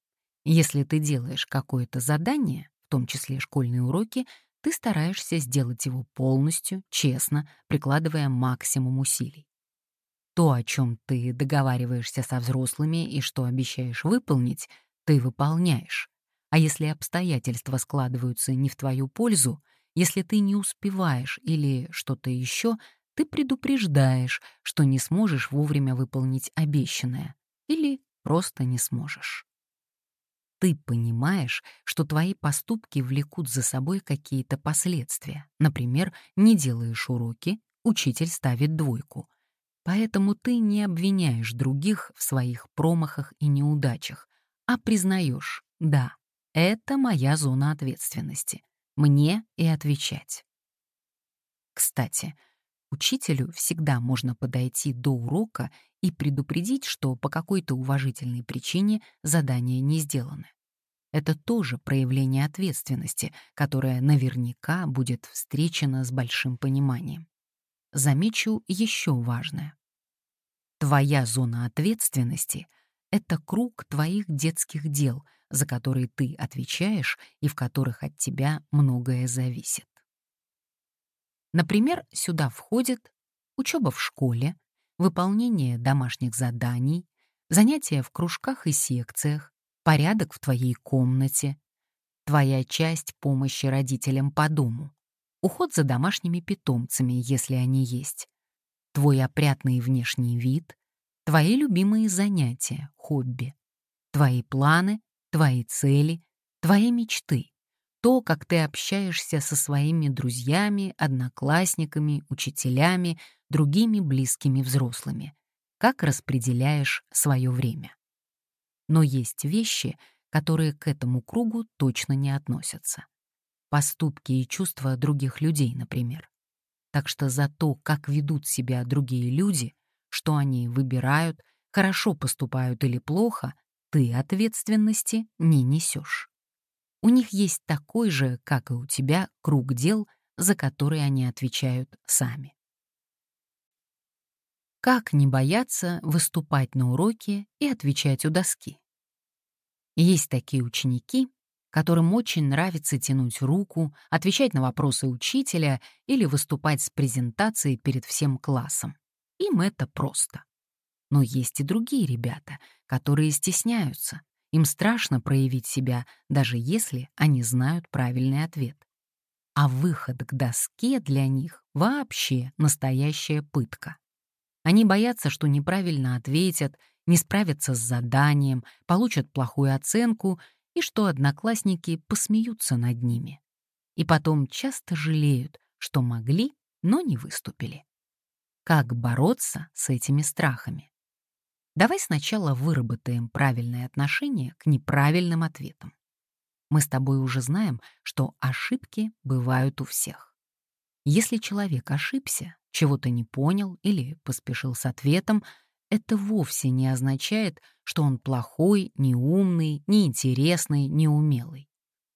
Если ты делаешь какое-то задание, в том числе школьные уроки, ты стараешься сделать его полностью, честно, прикладывая максимум усилий. То, о чем ты договариваешься со взрослыми и что обещаешь выполнить, ты выполняешь. А если обстоятельства складываются не в твою пользу, если ты не успеваешь или что-то еще, ты предупреждаешь, что не сможешь вовремя выполнить обещанное или просто не сможешь. Ты понимаешь, что твои поступки влекут за собой какие-то последствия. Например, не делаешь уроки, учитель ставит двойку. Поэтому ты не обвиняешь других в своих промахах и неудачах, а признаешь, да, это моя зона ответственности. Мне и отвечать. Кстати, учителю всегда можно подойти до урока и предупредить, что по какой-то уважительной причине задание не сделано. Это тоже проявление ответственности, которое наверняка будет встречено с большим пониманием. Замечу еще важное. Твоя зона ответственности — это круг твоих детских дел, за которые ты отвечаешь и в которых от тебя многое зависит. Например, сюда входит учеба в школе, выполнение домашних заданий, занятия в кружках и секциях, порядок в твоей комнате, твоя часть помощи родителям по дому, уход за домашними питомцами, если они есть, твой опрятный внешний вид, твои любимые занятия, хобби, твои планы, твои цели, твои мечты, то, как ты общаешься со своими друзьями, одноклассниками, учителями, другими близкими взрослыми, как распределяешь свое время. Но есть вещи, которые к этому кругу точно не относятся. Поступки и чувства других людей, например. Так что за то, как ведут себя другие люди, что они выбирают, хорошо поступают или плохо, ты ответственности не несешь. У них есть такой же, как и у тебя, круг дел, за которые они отвечают сами. Как не бояться выступать на уроке и отвечать у доски? Есть такие ученики, которым очень нравится тянуть руку, отвечать на вопросы учителя или выступать с презентацией перед всем классом. Им это просто. Но есть и другие ребята, которые стесняются. Им страшно проявить себя, даже если они знают правильный ответ. А выход к доске для них вообще настоящая пытка. Они боятся, что неправильно ответят, не справятся с заданием, получат плохую оценку и что одноклассники посмеются над ними. И потом часто жалеют, что могли, но не выступили. Как бороться с этими страхами? Давай сначала выработаем правильное отношение к неправильным ответам. Мы с тобой уже знаем, что ошибки бывают у всех. Если человек ошибся, чего-то не понял или поспешил с ответом, это вовсе не означает, что он плохой, неумный, неинтересный, неумелый.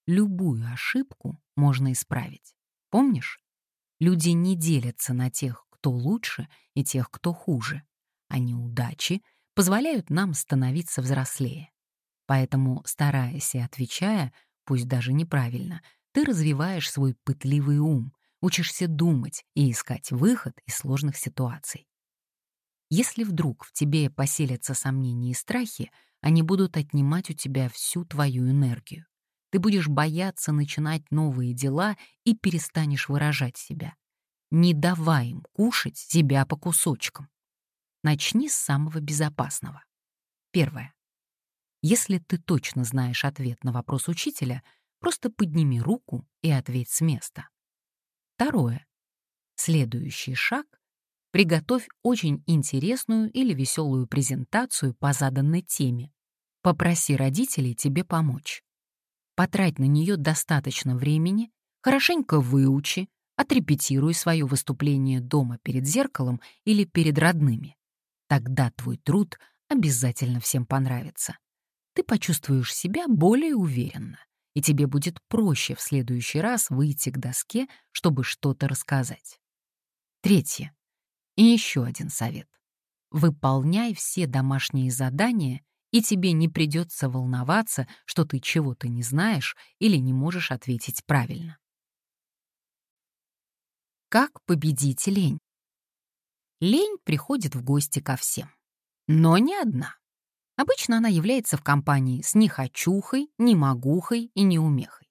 Любую ошибку можно исправить. Помнишь? Люди не делятся на тех, кто лучше, и тех, кто хуже. А неудачи — позволяют нам становиться взрослее. Поэтому, стараясь и отвечая, пусть даже неправильно, ты развиваешь свой пытливый ум, учишься думать и искать выход из сложных ситуаций. Если вдруг в тебе поселятся сомнения и страхи, они будут отнимать у тебя всю твою энергию. Ты будешь бояться начинать новые дела и перестанешь выражать себя. Не давай им кушать себя по кусочкам. Начни с самого безопасного. Первое. Если ты точно знаешь ответ на вопрос учителя, просто подними руку и ответь с места. Второе. Следующий шаг — приготовь очень интересную или веселую презентацию по заданной теме. Попроси родителей тебе помочь. Потрать на нее достаточно времени, хорошенько выучи, отрепетируй свое выступление дома перед зеркалом или перед родными. Тогда твой труд обязательно всем понравится. Ты почувствуешь себя более уверенно, и тебе будет проще в следующий раз выйти к доске, чтобы что-то рассказать. Третье. И еще один совет. Выполняй все домашние задания, и тебе не придется волноваться, что ты чего-то не знаешь или не можешь ответить правильно. Как победить лень? Лень приходит в гости ко всем. Но не одна. Обычно она является в компании с нехочухой, немогухой и неумехой.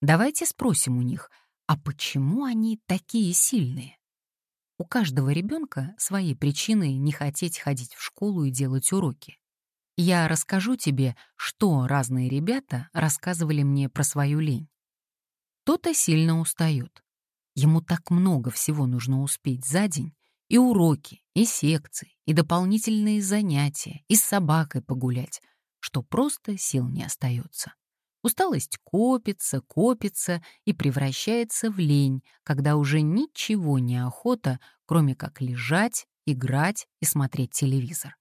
Давайте спросим у них, а почему они такие сильные? У каждого ребенка свои причины не хотеть ходить в школу и делать уроки. Я расскажу тебе, что разные ребята рассказывали мне про свою лень. Кто-то сильно устает. Ему так много всего нужно успеть за день, и уроки, и секции, и дополнительные занятия, и с собакой погулять, что просто сил не остается. Усталость копится, копится и превращается в лень, когда уже ничего не охота, кроме как лежать, играть и смотреть телевизор.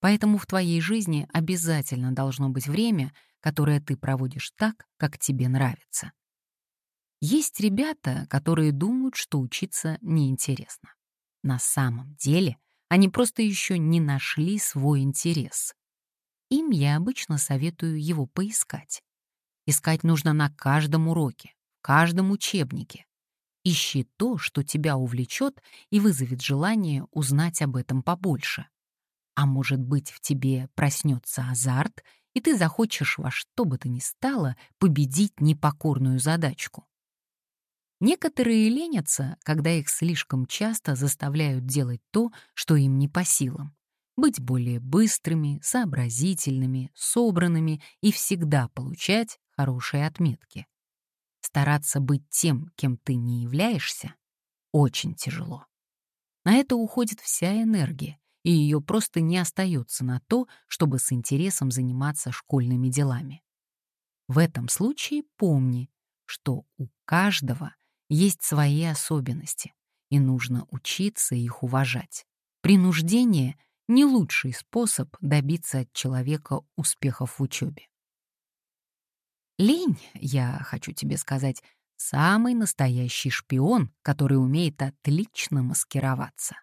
Поэтому в твоей жизни обязательно должно быть время, которое ты проводишь так, как тебе нравится. Есть ребята, которые думают, что учиться неинтересно. На самом деле они просто еще не нашли свой интерес. Им я обычно советую его поискать. Искать нужно на каждом уроке, в каждом учебнике. Ищи то, что тебя увлечет и вызовет желание узнать об этом побольше. А может быть, в тебе проснется азарт, и ты захочешь во что бы то ни стало победить непокорную задачку. Некоторые ленятся, когда их слишком часто заставляют делать то, что им не по силам. Быть более быстрыми, сообразительными, собранными и всегда получать хорошие отметки. Стараться быть тем, кем ты не являешься, очень тяжело. На это уходит вся энергия, и ее просто не остается на то, чтобы с интересом заниматься школьными делами. В этом случае помни, что у каждого есть свои особенности, и нужно учиться их уважать. Принуждение — не лучший способ добиться от человека успехов в учебе. Лень, я хочу тебе сказать, самый настоящий шпион, который умеет отлично маскироваться.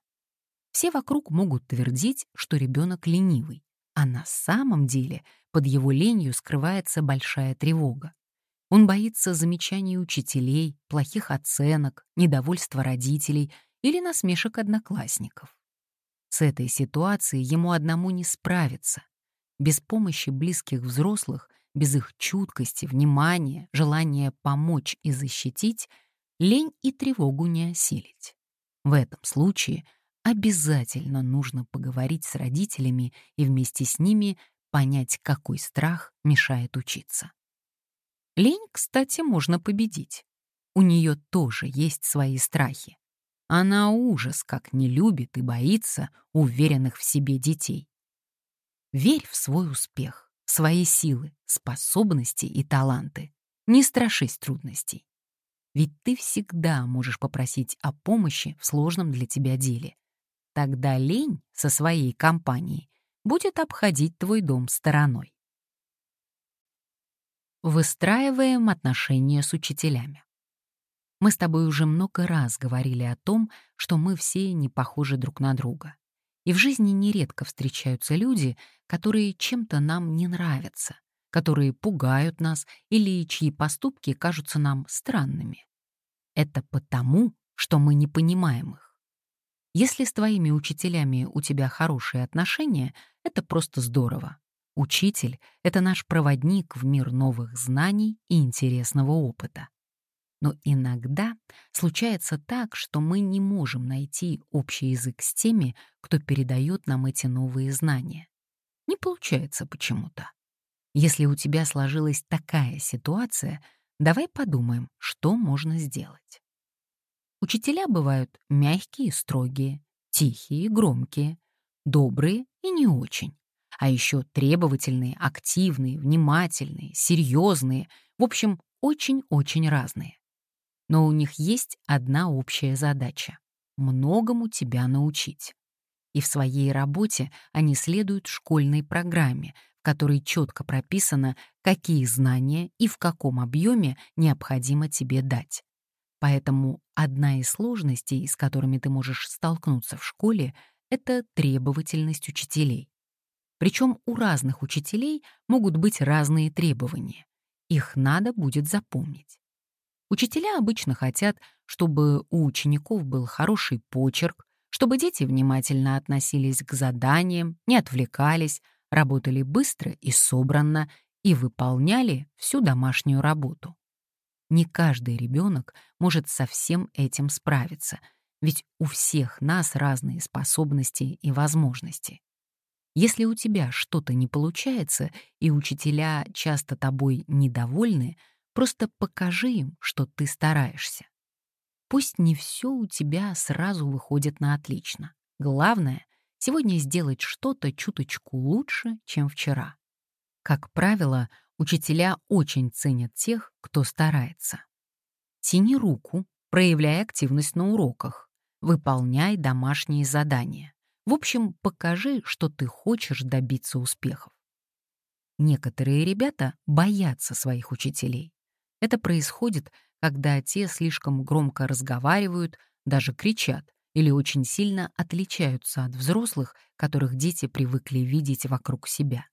Все вокруг могут твердить, что ребенок ленивый, а на самом деле под его ленью скрывается большая тревога. Он боится замечаний учителей, плохих оценок, недовольства родителей или насмешек одноклассников. С этой ситуацией ему одному не справиться. Без помощи близких взрослых, без их чуткости, внимания, желания помочь и защитить, лень и тревогу не осилить. В этом случае обязательно нужно поговорить с родителями и вместе с ними понять, какой страх мешает учиться. Лень, кстати, можно победить. У нее тоже есть свои страхи. Она ужас как не любит и боится уверенных в себе детей. Верь в свой успех, свои силы, способности и таланты. Не страшись трудностей. Ведь ты всегда можешь попросить о помощи в сложном для тебя деле. Тогда лень со своей компанией будет обходить твой дом стороной. Выстраиваем отношения с учителями. Мы с тобой уже много раз говорили о том, что мы все не похожи друг на друга. И в жизни нередко встречаются люди, которые чем-то нам не нравятся, которые пугают нас или чьи поступки кажутся нам странными. Это потому, что мы не понимаем их. Если с твоими учителями у тебя хорошие отношения, это просто здорово. Учитель — это наш проводник в мир новых знаний и интересного опыта. Но иногда случается так, что мы не можем найти общий язык с теми, кто передает нам эти новые знания. Не получается почему-то. Если у тебя сложилась такая ситуация, давай подумаем, что можно сделать. Учителя бывают мягкие и строгие, тихие и громкие, добрые и не очень а еще требовательные, активные, внимательные, серьезные, в общем, очень-очень разные. Но у них есть одна общая задача — многому тебя научить. И в своей работе они следуют школьной программе, в которой четко прописано, какие знания и в каком объеме необходимо тебе дать. Поэтому одна из сложностей, с которыми ты можешь столкнуться в школе, это требовательность учителей. Причем у разных учителей могут быть разные требования. Их надо будет запомнить. Учителя обычно хотят, чтобы у учеников был хороший почерк, чтобы дети внимательно относились к заданиям, не отвлекались, работали быстро и собранно и выполняли всю домашнюю работу. Не каждый ребенок может со всем этим справиться, Ведь у всех нас разные способности и возможности. Если у тебя что-то не получается, и учителя часто тобой недовольны, просто покажи им, что ты стараешься. Пусть не все у тебя сразу выходит на отлично. Главное — сегодня сделать что-то чуточку лучше, чем вчера. Как правило, учителя очень ценят тех, кто старается. Тяни руку, проявляй активность на уроках, выполняй домашние задания. В общем, покажи, что ты хочешь добиться успехов. Некоторые ребята боятся своих учителей. Это происходит, когда те слишком громко разговаривают, даже кричат или очень сильно отличаются от взрослых, которых дети привыкли видеть вокруг себя.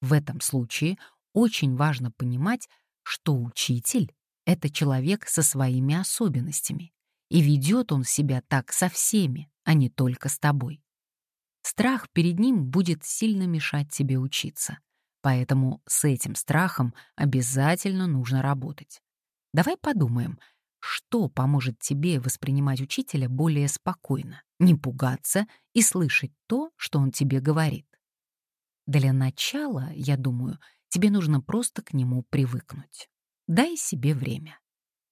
В этом случае очень важно понимать, что учитель — это человек со своими особенностями, и ведет он себя так со всеми, а не только с тобой. Страх перед ним будет сильно мешать тебе учиться. Поэтому с этим страхом обязательно нужно работать. Давай подумаем, что поможет тебе воспринимать учителя более спокойно, не пугаться и слышать то, что он тебе говорит. Для начала, я думаю, тебе нужно просто к нему привыкнуть. Дай себе время.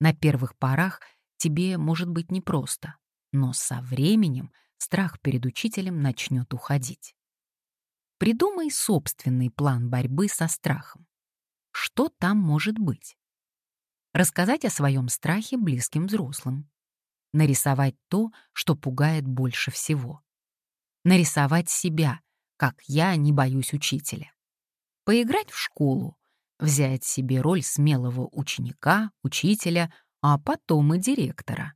На первых порах тебе может быть непросто, но со временем страх перед учителем начнет уходить. Придумай собственный план борьбы со страхом. Что там может быть? Рассказать о своем страхе близким взрослым. Нарисовать то, что пугает больше всего. Нарисовать себя, как я не боюсь учителя. Поиграть в школу, взять себе роль смелого ученика, учителя, а потом и директора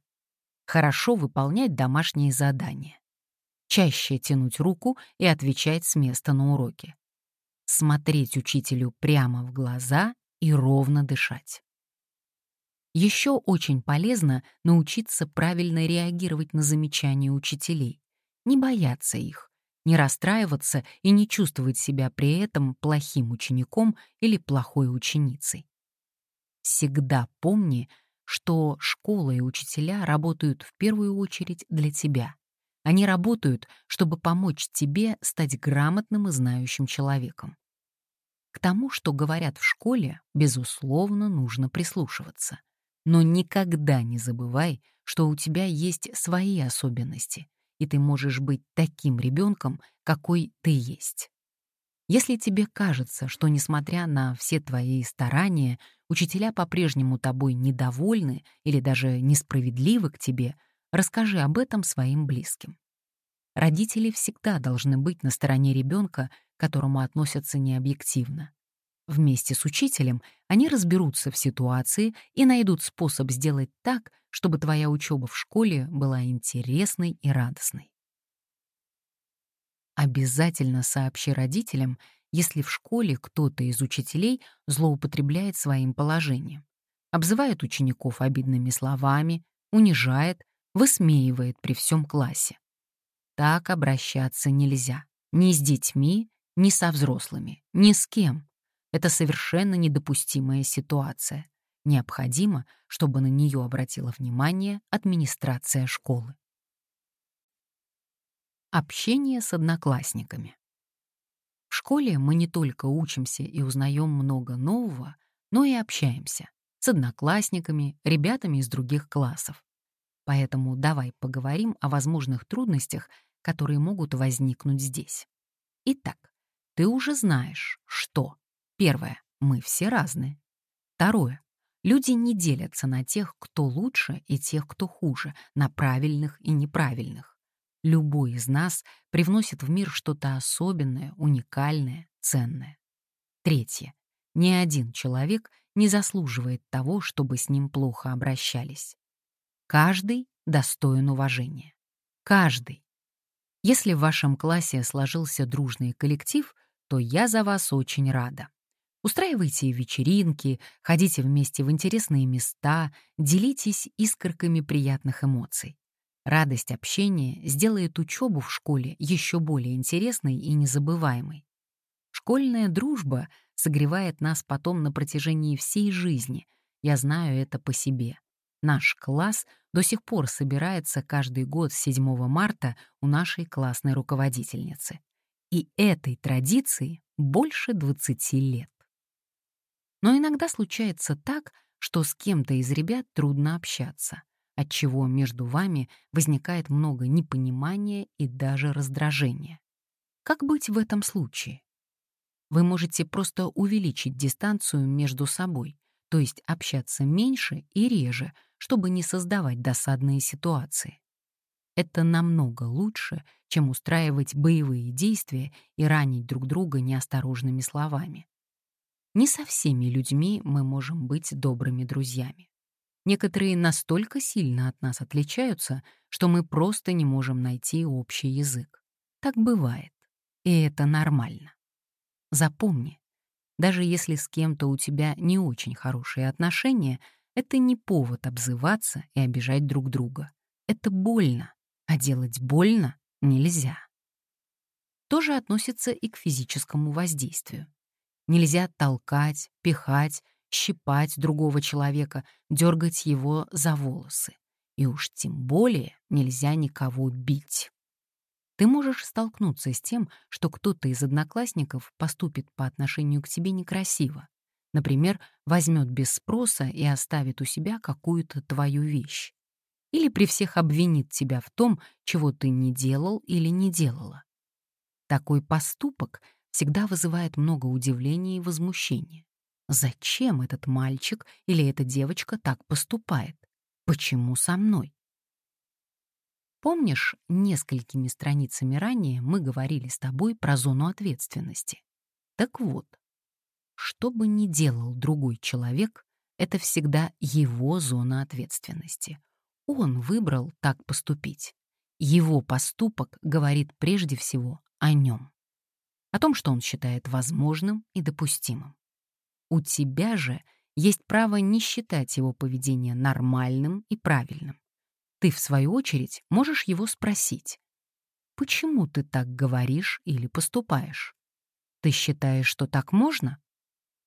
хорошо выполнять домашние задания, чаще тянуть руку и отвечать с места на уроке, смотреть учителю прямо в глаза и ровно дышать. Еще очень полезно научиться правильно реагировать на замечания учителей, не бояться их, не расстраиваться и не чувствовать себя при этом плохим учеником или плохой ученицей. Всегда помни, что школа и учителя работают в первую очередь для тебя. Они работают, чтобы помочь тебе стать грамотным и знающим человеком. К тому, что говорят в школе, безусловно, нужно прислушиваться. Но никогда не забывай, что у тебя есть свои особенности, и ты можешь быть таким ребенком, какой ты есть. Если тебе кажется, что, несмотря на все твои старания, учителя по-прежнему тобой недовольны или даже несправедливы к тебе, расскажи об этом своим близким. Родители всегда должны быть на стороне ребенка, к которому относятся необъективно. Вместе с учителем они разберутся в ситуации и найдут способ сделать так, чтобы твоя учеба в школе была интересной и радостной. Обязательно сообщи родителям, если в школе кто-то из учителей злоупотребляет своим положением, обзывает учеников обидными словами, унижает, высмеивает при всем классе. Так обращаться нельзя. Ни с детьми, ни со взрослыми, ни с кем. Это совершенно недопустимая ситуация. Необходимо, чтобы на нее обратила внимание администрация школы. Общение с одноклассниками. В школе мы не только учимся и узнаем много нового, но и общаемся с одноклассниками, ребятами из других классов. Поэтому давай поговорим о возможных трудностях, которые могут возникнуть здесь. Итак, ты уже знаешь, что первое мы все разные. Второе люди не делятся на тех, кто лучше, и тех, кто хуже, на правильных и неправильных. Любой из нас привносит в мир что-то особенное, уникальное, ценное. Третье. Ни один человек не заслуживает того, чтобы с ним плохо обращались. Каждый достоин уважения. Каждый. Если в вашем классе сложился дружный коллектив, то я за вас очень рада. Устраивайте вечеринки, ходите вместе в интересные места, делитесь искорками приятных эмоций. Радость общения сделает учебу в школе еще более интересной и незабываемой. Школьная дружба согревает нас потом на протяжении всей жизни. Я знаю это по себе. Наш класс до сих пор собирается каждый год 7 марта у нашей классной руководительницы. И этой традиции больше 20 лет. Но иногда случается так, что с кем-то из ребят трудно общаться, отчего между вами возникает много непонимания и даже раздражения. Как быть в этом случае? Вы можете просто увеличить дистанцию между собой, то есть общаться меньше и реже, чтобы не создавать досадные ситуации. Это намного лучше, чем устраивать боевые действия и ранить друг друга неосторожными словами. Не со всеми людьми мы можем быть добрыми друзьями. Некоторые настолько сильно от нас отличаются, что мы просто не можем найти общий язык. Так бывает, и это нормально. Запомни, даже если с кем-то у тебя не очень хорошие отношения, это не повод обзываться и обижать друг друга. Это больно, а делать больно нельзя. То же относится и к физическому воздействию. Нельзя толкать, пихать, щипать другого человека, дергать его за волосы. И уж тем более нельзя никого бить. Ты можешь столкнуться с тем, что кто-то из одноклассников поступит по отношению к тебе некрасиво. Например, возьмет без спроса и оставит у себя какую-то твою вещь. Или при всех обвинит тебя в том, чего ты не делал или не делала. Такой поступок всегда вызывает много удивления и возмущения. Зачем этот мальчик или эта девочка так поступает? Почему со мной? Помнишь, несколькими страницами ранее мы говорили с тобой про зону ответственности? Так вот, что бы ни делал другой человек, это всегда его зона ответственности. Он выбрал так поступить. Его поступок говорит прежде всего о нем. О том, что он считает возможным и допустимым. У тебя же есть право не считать его поведение нормальным и правильным. Ты, в свою очередь, можешь его спросить. Почему ты так говоришь или поступаешь? Ты считаешь, что так можно?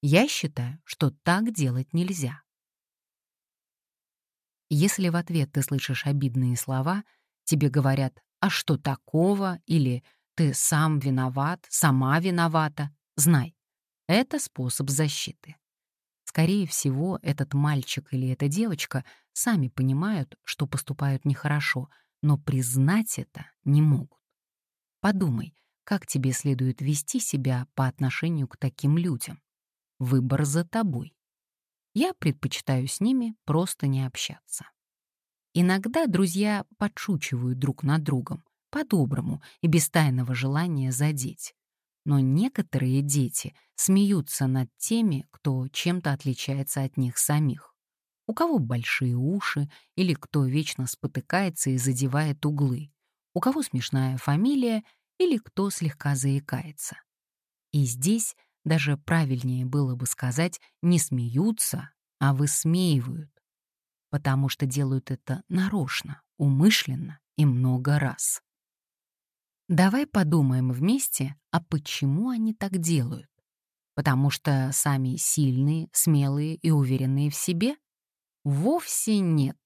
Я считаю, что так делать нельзя. Если в ответ ты слышишь обидные слова, тебе говорят «а что такого?» или «ты сам виноват, сама виновата», знай, это способ защиты. Скорее всего, этот мальчик или эта девочка сами понимают, что поступают нехорошо, но признать это не могут. Подумай, как тебе следует вести себя по отношению к таким людям. Выбор за тобой. Я предпочитаю с ними просто не общаться. Иногда друзья подшучивают друг над другом, по-доброму и без тайного желания задеть. Но некоторые дети смеются над теми, кто чем-то отличается от них самих. У кого большие уши или кто вечно спотыкается и задевает углы. У кого смешная фамилия или кто слегка заикается. И здесь даже правильнее было бы сказать не смеются, а высмеивают. Потому что делают это нарочно, умышленно и много раз. Давай подумаем вместе, а почему они так делают? Потому что сами сильные, смелые и уверенные в себе? Вовсе нет.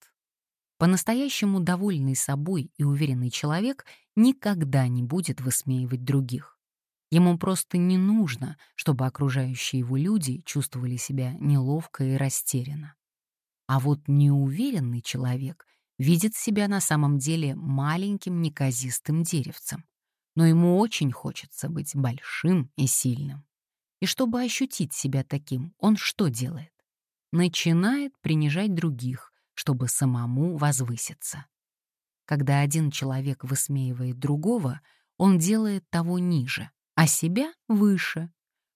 По-настоящему довольный собой и уверенный человек никогда не будет высмеивать других. Ему просто не нужно, чтобы окружающие его люди чувствовали себя неловко и растерянно. А вот неуверенный человек видит себя на самом деле маленьким неказистым деревцем но ему очень хочется быть большим и сильным. И чтобы ощутить себя таким, он что делает? Начинает принижать других, чтобы самому возвыситься. Когда один человек высмеивает другого, он делает того ниже, а себя выше.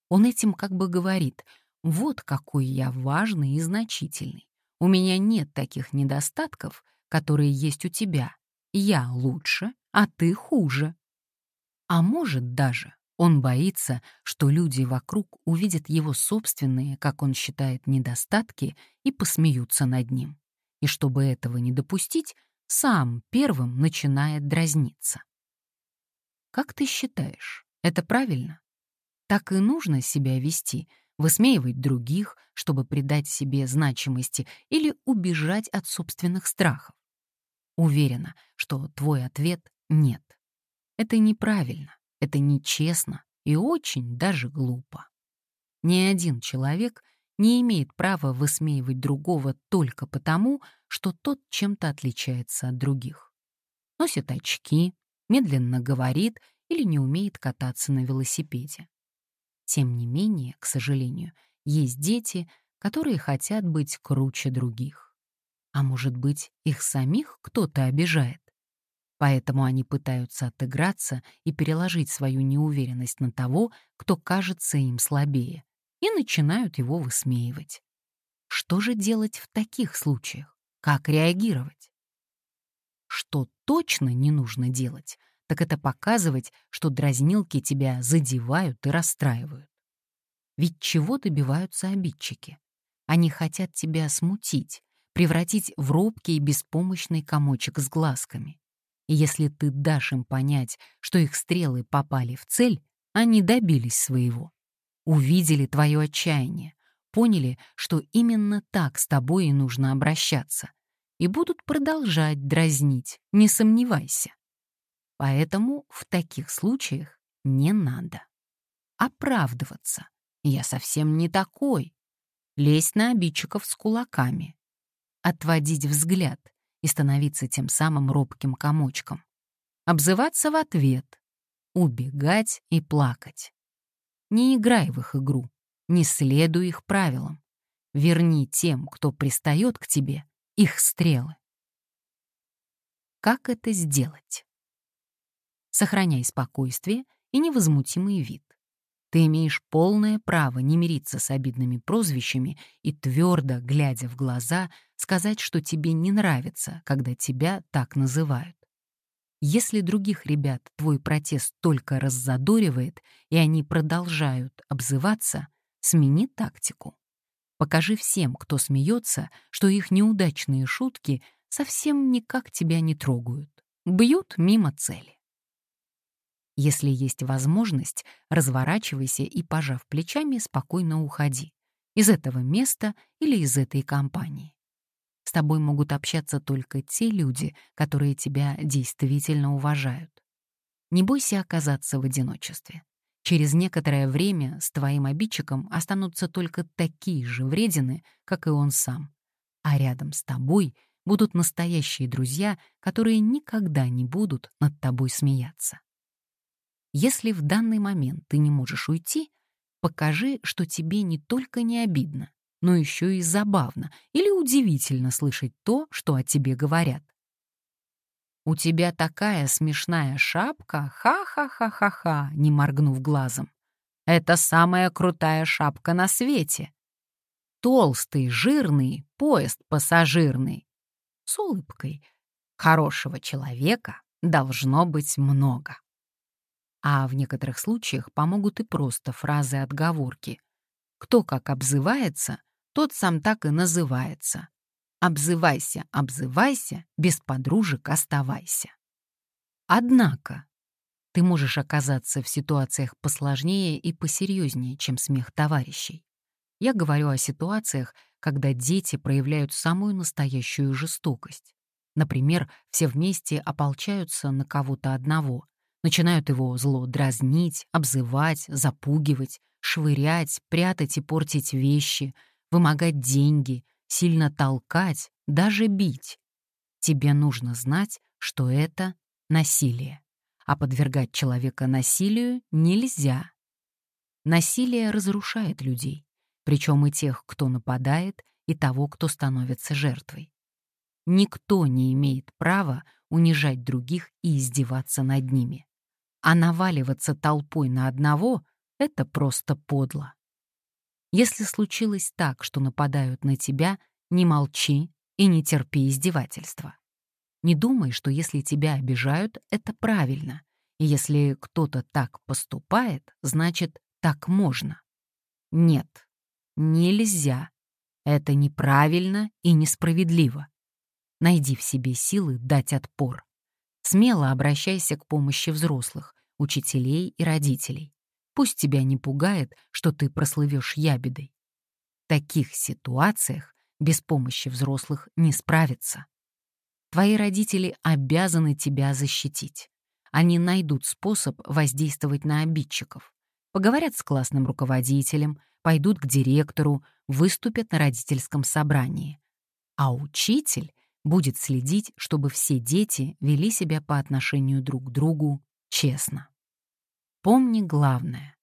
Он этим как бы говорит, вот какой я важный и значительный. У меня нет таких недостатков, которые есть у тебя. Я лучше, а ты хуже. А может даже, он боится, что люди вокруг увидят его собственные, как он считает, недостатки и посмеются над ним. И чтобы этого не допустить, сам первым начинает дразниться. Как ты считаешь, это правильно? Так и нужно себя вести, высмеивать других, чтобы придать себе значимости или убежать от собственных страхов. Уверена, что твой ответ — нет. Это неправильно, это нечестно и очень даже глупо. Ни один человек не имеет права высмеивать другого только потому, что тот чем-то отличается от других. Носит очки, медленно говорит или не умеет кататься на велосипеде. Тем не менее, к сожалению, есть дети, которые хотят быть круче других. А может быть, их самих кто-то обижает? Поэтому они пытаются отыграться и переложить свою неуверенность на того, кто кажется им слабее, и начинают его высмеивать. Что же делать в таких случаях? Как реагировать? Что точно не нужно делать, так это показывать, что дразнилки тебя задевают и расстраивают. Ведь чего добиваются обидчики? Они хотят тебя смутить, превратить в робкий и беспомощный комочек с глазками. Если ты дашь им понять, что их стрелы попали в цель, они добились своего. Увидели твое отчаяние, поняли, что именно так с тобой и нужно обращаться, и будут продолжать дразнить, не сомневайся. Поэтому в таких случаях не надо. Оправдываться. Я совсем не такой. Лезть на обидчиков с кулаками. Отводить взгляд и становиться тем самым робким комочком. Обзываться в ответ. Убегать и плакать. Не играй в их игру, не следуй их правилам. Верни тем, кто пристает к тебе, их стрелы. Как это сделать? Сохраняй спокойствие и невозмутимый вид. Ты имеешь полное право не мириться с обидными прозвищами и твердо, глядя в глаза, сказать, что тебе не нравится, когда тебя так называют. Если других ребят твой протест только раззадоривает, и они продолжают обзываться, смени тактику. Покажи всем, кто смеется, что их неудачные шутки совсем никак тебя не трогают, бьют мимо цели. Если есть возможность, разворачивайся и, пожав плечами, спокойно уходи. Из этого места или из этой компании. С тобой могут общаться только те люди, которые тебя действительно уважают. Не бойся оказаться в одиночестве. Через некоторое время с твоим обидчиком останутся только такие же вредины, как и он сам. А рядом с тобой будут настоящие друзья, которые никогда не будут над тобой смеяться. Если в данный момент ты не можешь уйти, покажи, что тебе не только не обидно, но еще и забавно или удивительно слышать то, что о тебе говорят. «У тебя такая смешная шапка, ха-ха-ха-ха-ха», не моргнув глазом. «Это самая крутая шапка на свете». Толстый, жирный, поезд пассажирный. С улыбкой. Хорошего человека должно быть много. А в некоторых случаях помогут и просто фразы-отговорки. Кто как обзывается, тот сам так и называется. Обзывайся, обзывайся, без подружек оставайся. Однако, ты можешь оказаться в ситуациях посложнее и посерьезнее, чем смех товарищей. Я говорю о ситуациях, когда дети проявляют самую настоящую жестокость. Например, все вместе ополчаются на кого-то одного, начинают его зло дразнить, обзывать, запугивать, швырять, прятать и портить вещи, вымогать деньги — сильно толкать, даже бить. Тебе нужно знать, что это насилие. А подвергать человека насилию нельзя. Насилие разрушает людей, причем и тех, кто нападает, и того, кто становится жертвой. Никто не имеет права унижать других и издеваться над ними. А наваливаться толпой на одного — это просто подло. Если случилось так, что нападают на тебя, не молчи и не терпи издевательства. Не думай, что если тебя обижают, это правильно, и если кто-то так поступает, значит, так можно. Нет, нельзя. Это неправильно и несправедливо. Найди в себе силы дать отпор. Смело обращайся к помощи взрослых, учителей и родителей. Пусть тебя не пугает, что ты прослывешь ябедой. В таких ситуациях без помощи взрослых не справиться. Твои родители обязаны тебя защитить. Они найдут способ воздействовать на обидчиков. Поговорят с классным руководителем, пойдут к директору, выступят на родительском собрании. А учитель будет следить, чтобы все дети вели себя по отношению друг к другу честно. Помни главное.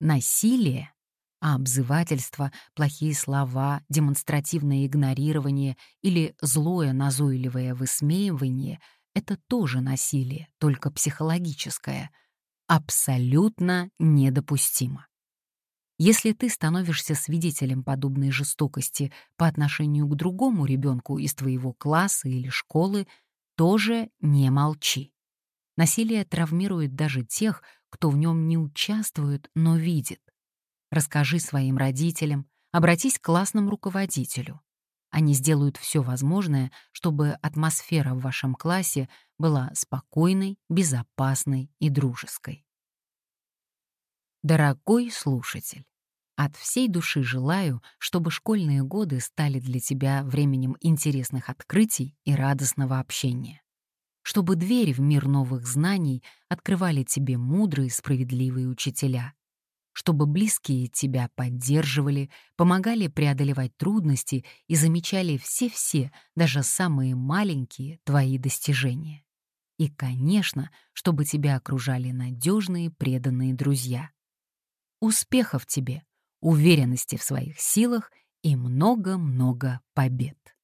Насилие, а обзывательство, плохие слова, демонстративное игнорирование или злое назойливое высмеивание — это тоже насилие, только психологическое, абсолютно недопустимо. Если ты становишься свидетелем подобной жестокости по отношению к другому ребенку из твоего класса или школы, тоже не молчи. Насилие травмирует даже тех, кто в нем не участвует, но видит. Расскажи своим родителям, обратись к классному руководителю. Они сделают все возможное, чтобы атмосфера в вашем классе была спокойной, безопасной и дружеской. Дорогой слушатель, от всей души желаю, чтобы школьные годы стали для тебя временем интересных открытий и радостного общения. Чтобы двери в мир новых знаний открывали тебе мудрые, справедливые учителя. Чтобы близкие тебя поддерживали, помогали преодолевать трудности и замечали все-все, даже самые маленькие, твои достижения. И, конечно, чтобы тебя окружали надежные, преданные друзья. Успехов тебе, уверенности в своих силах и много-много побед.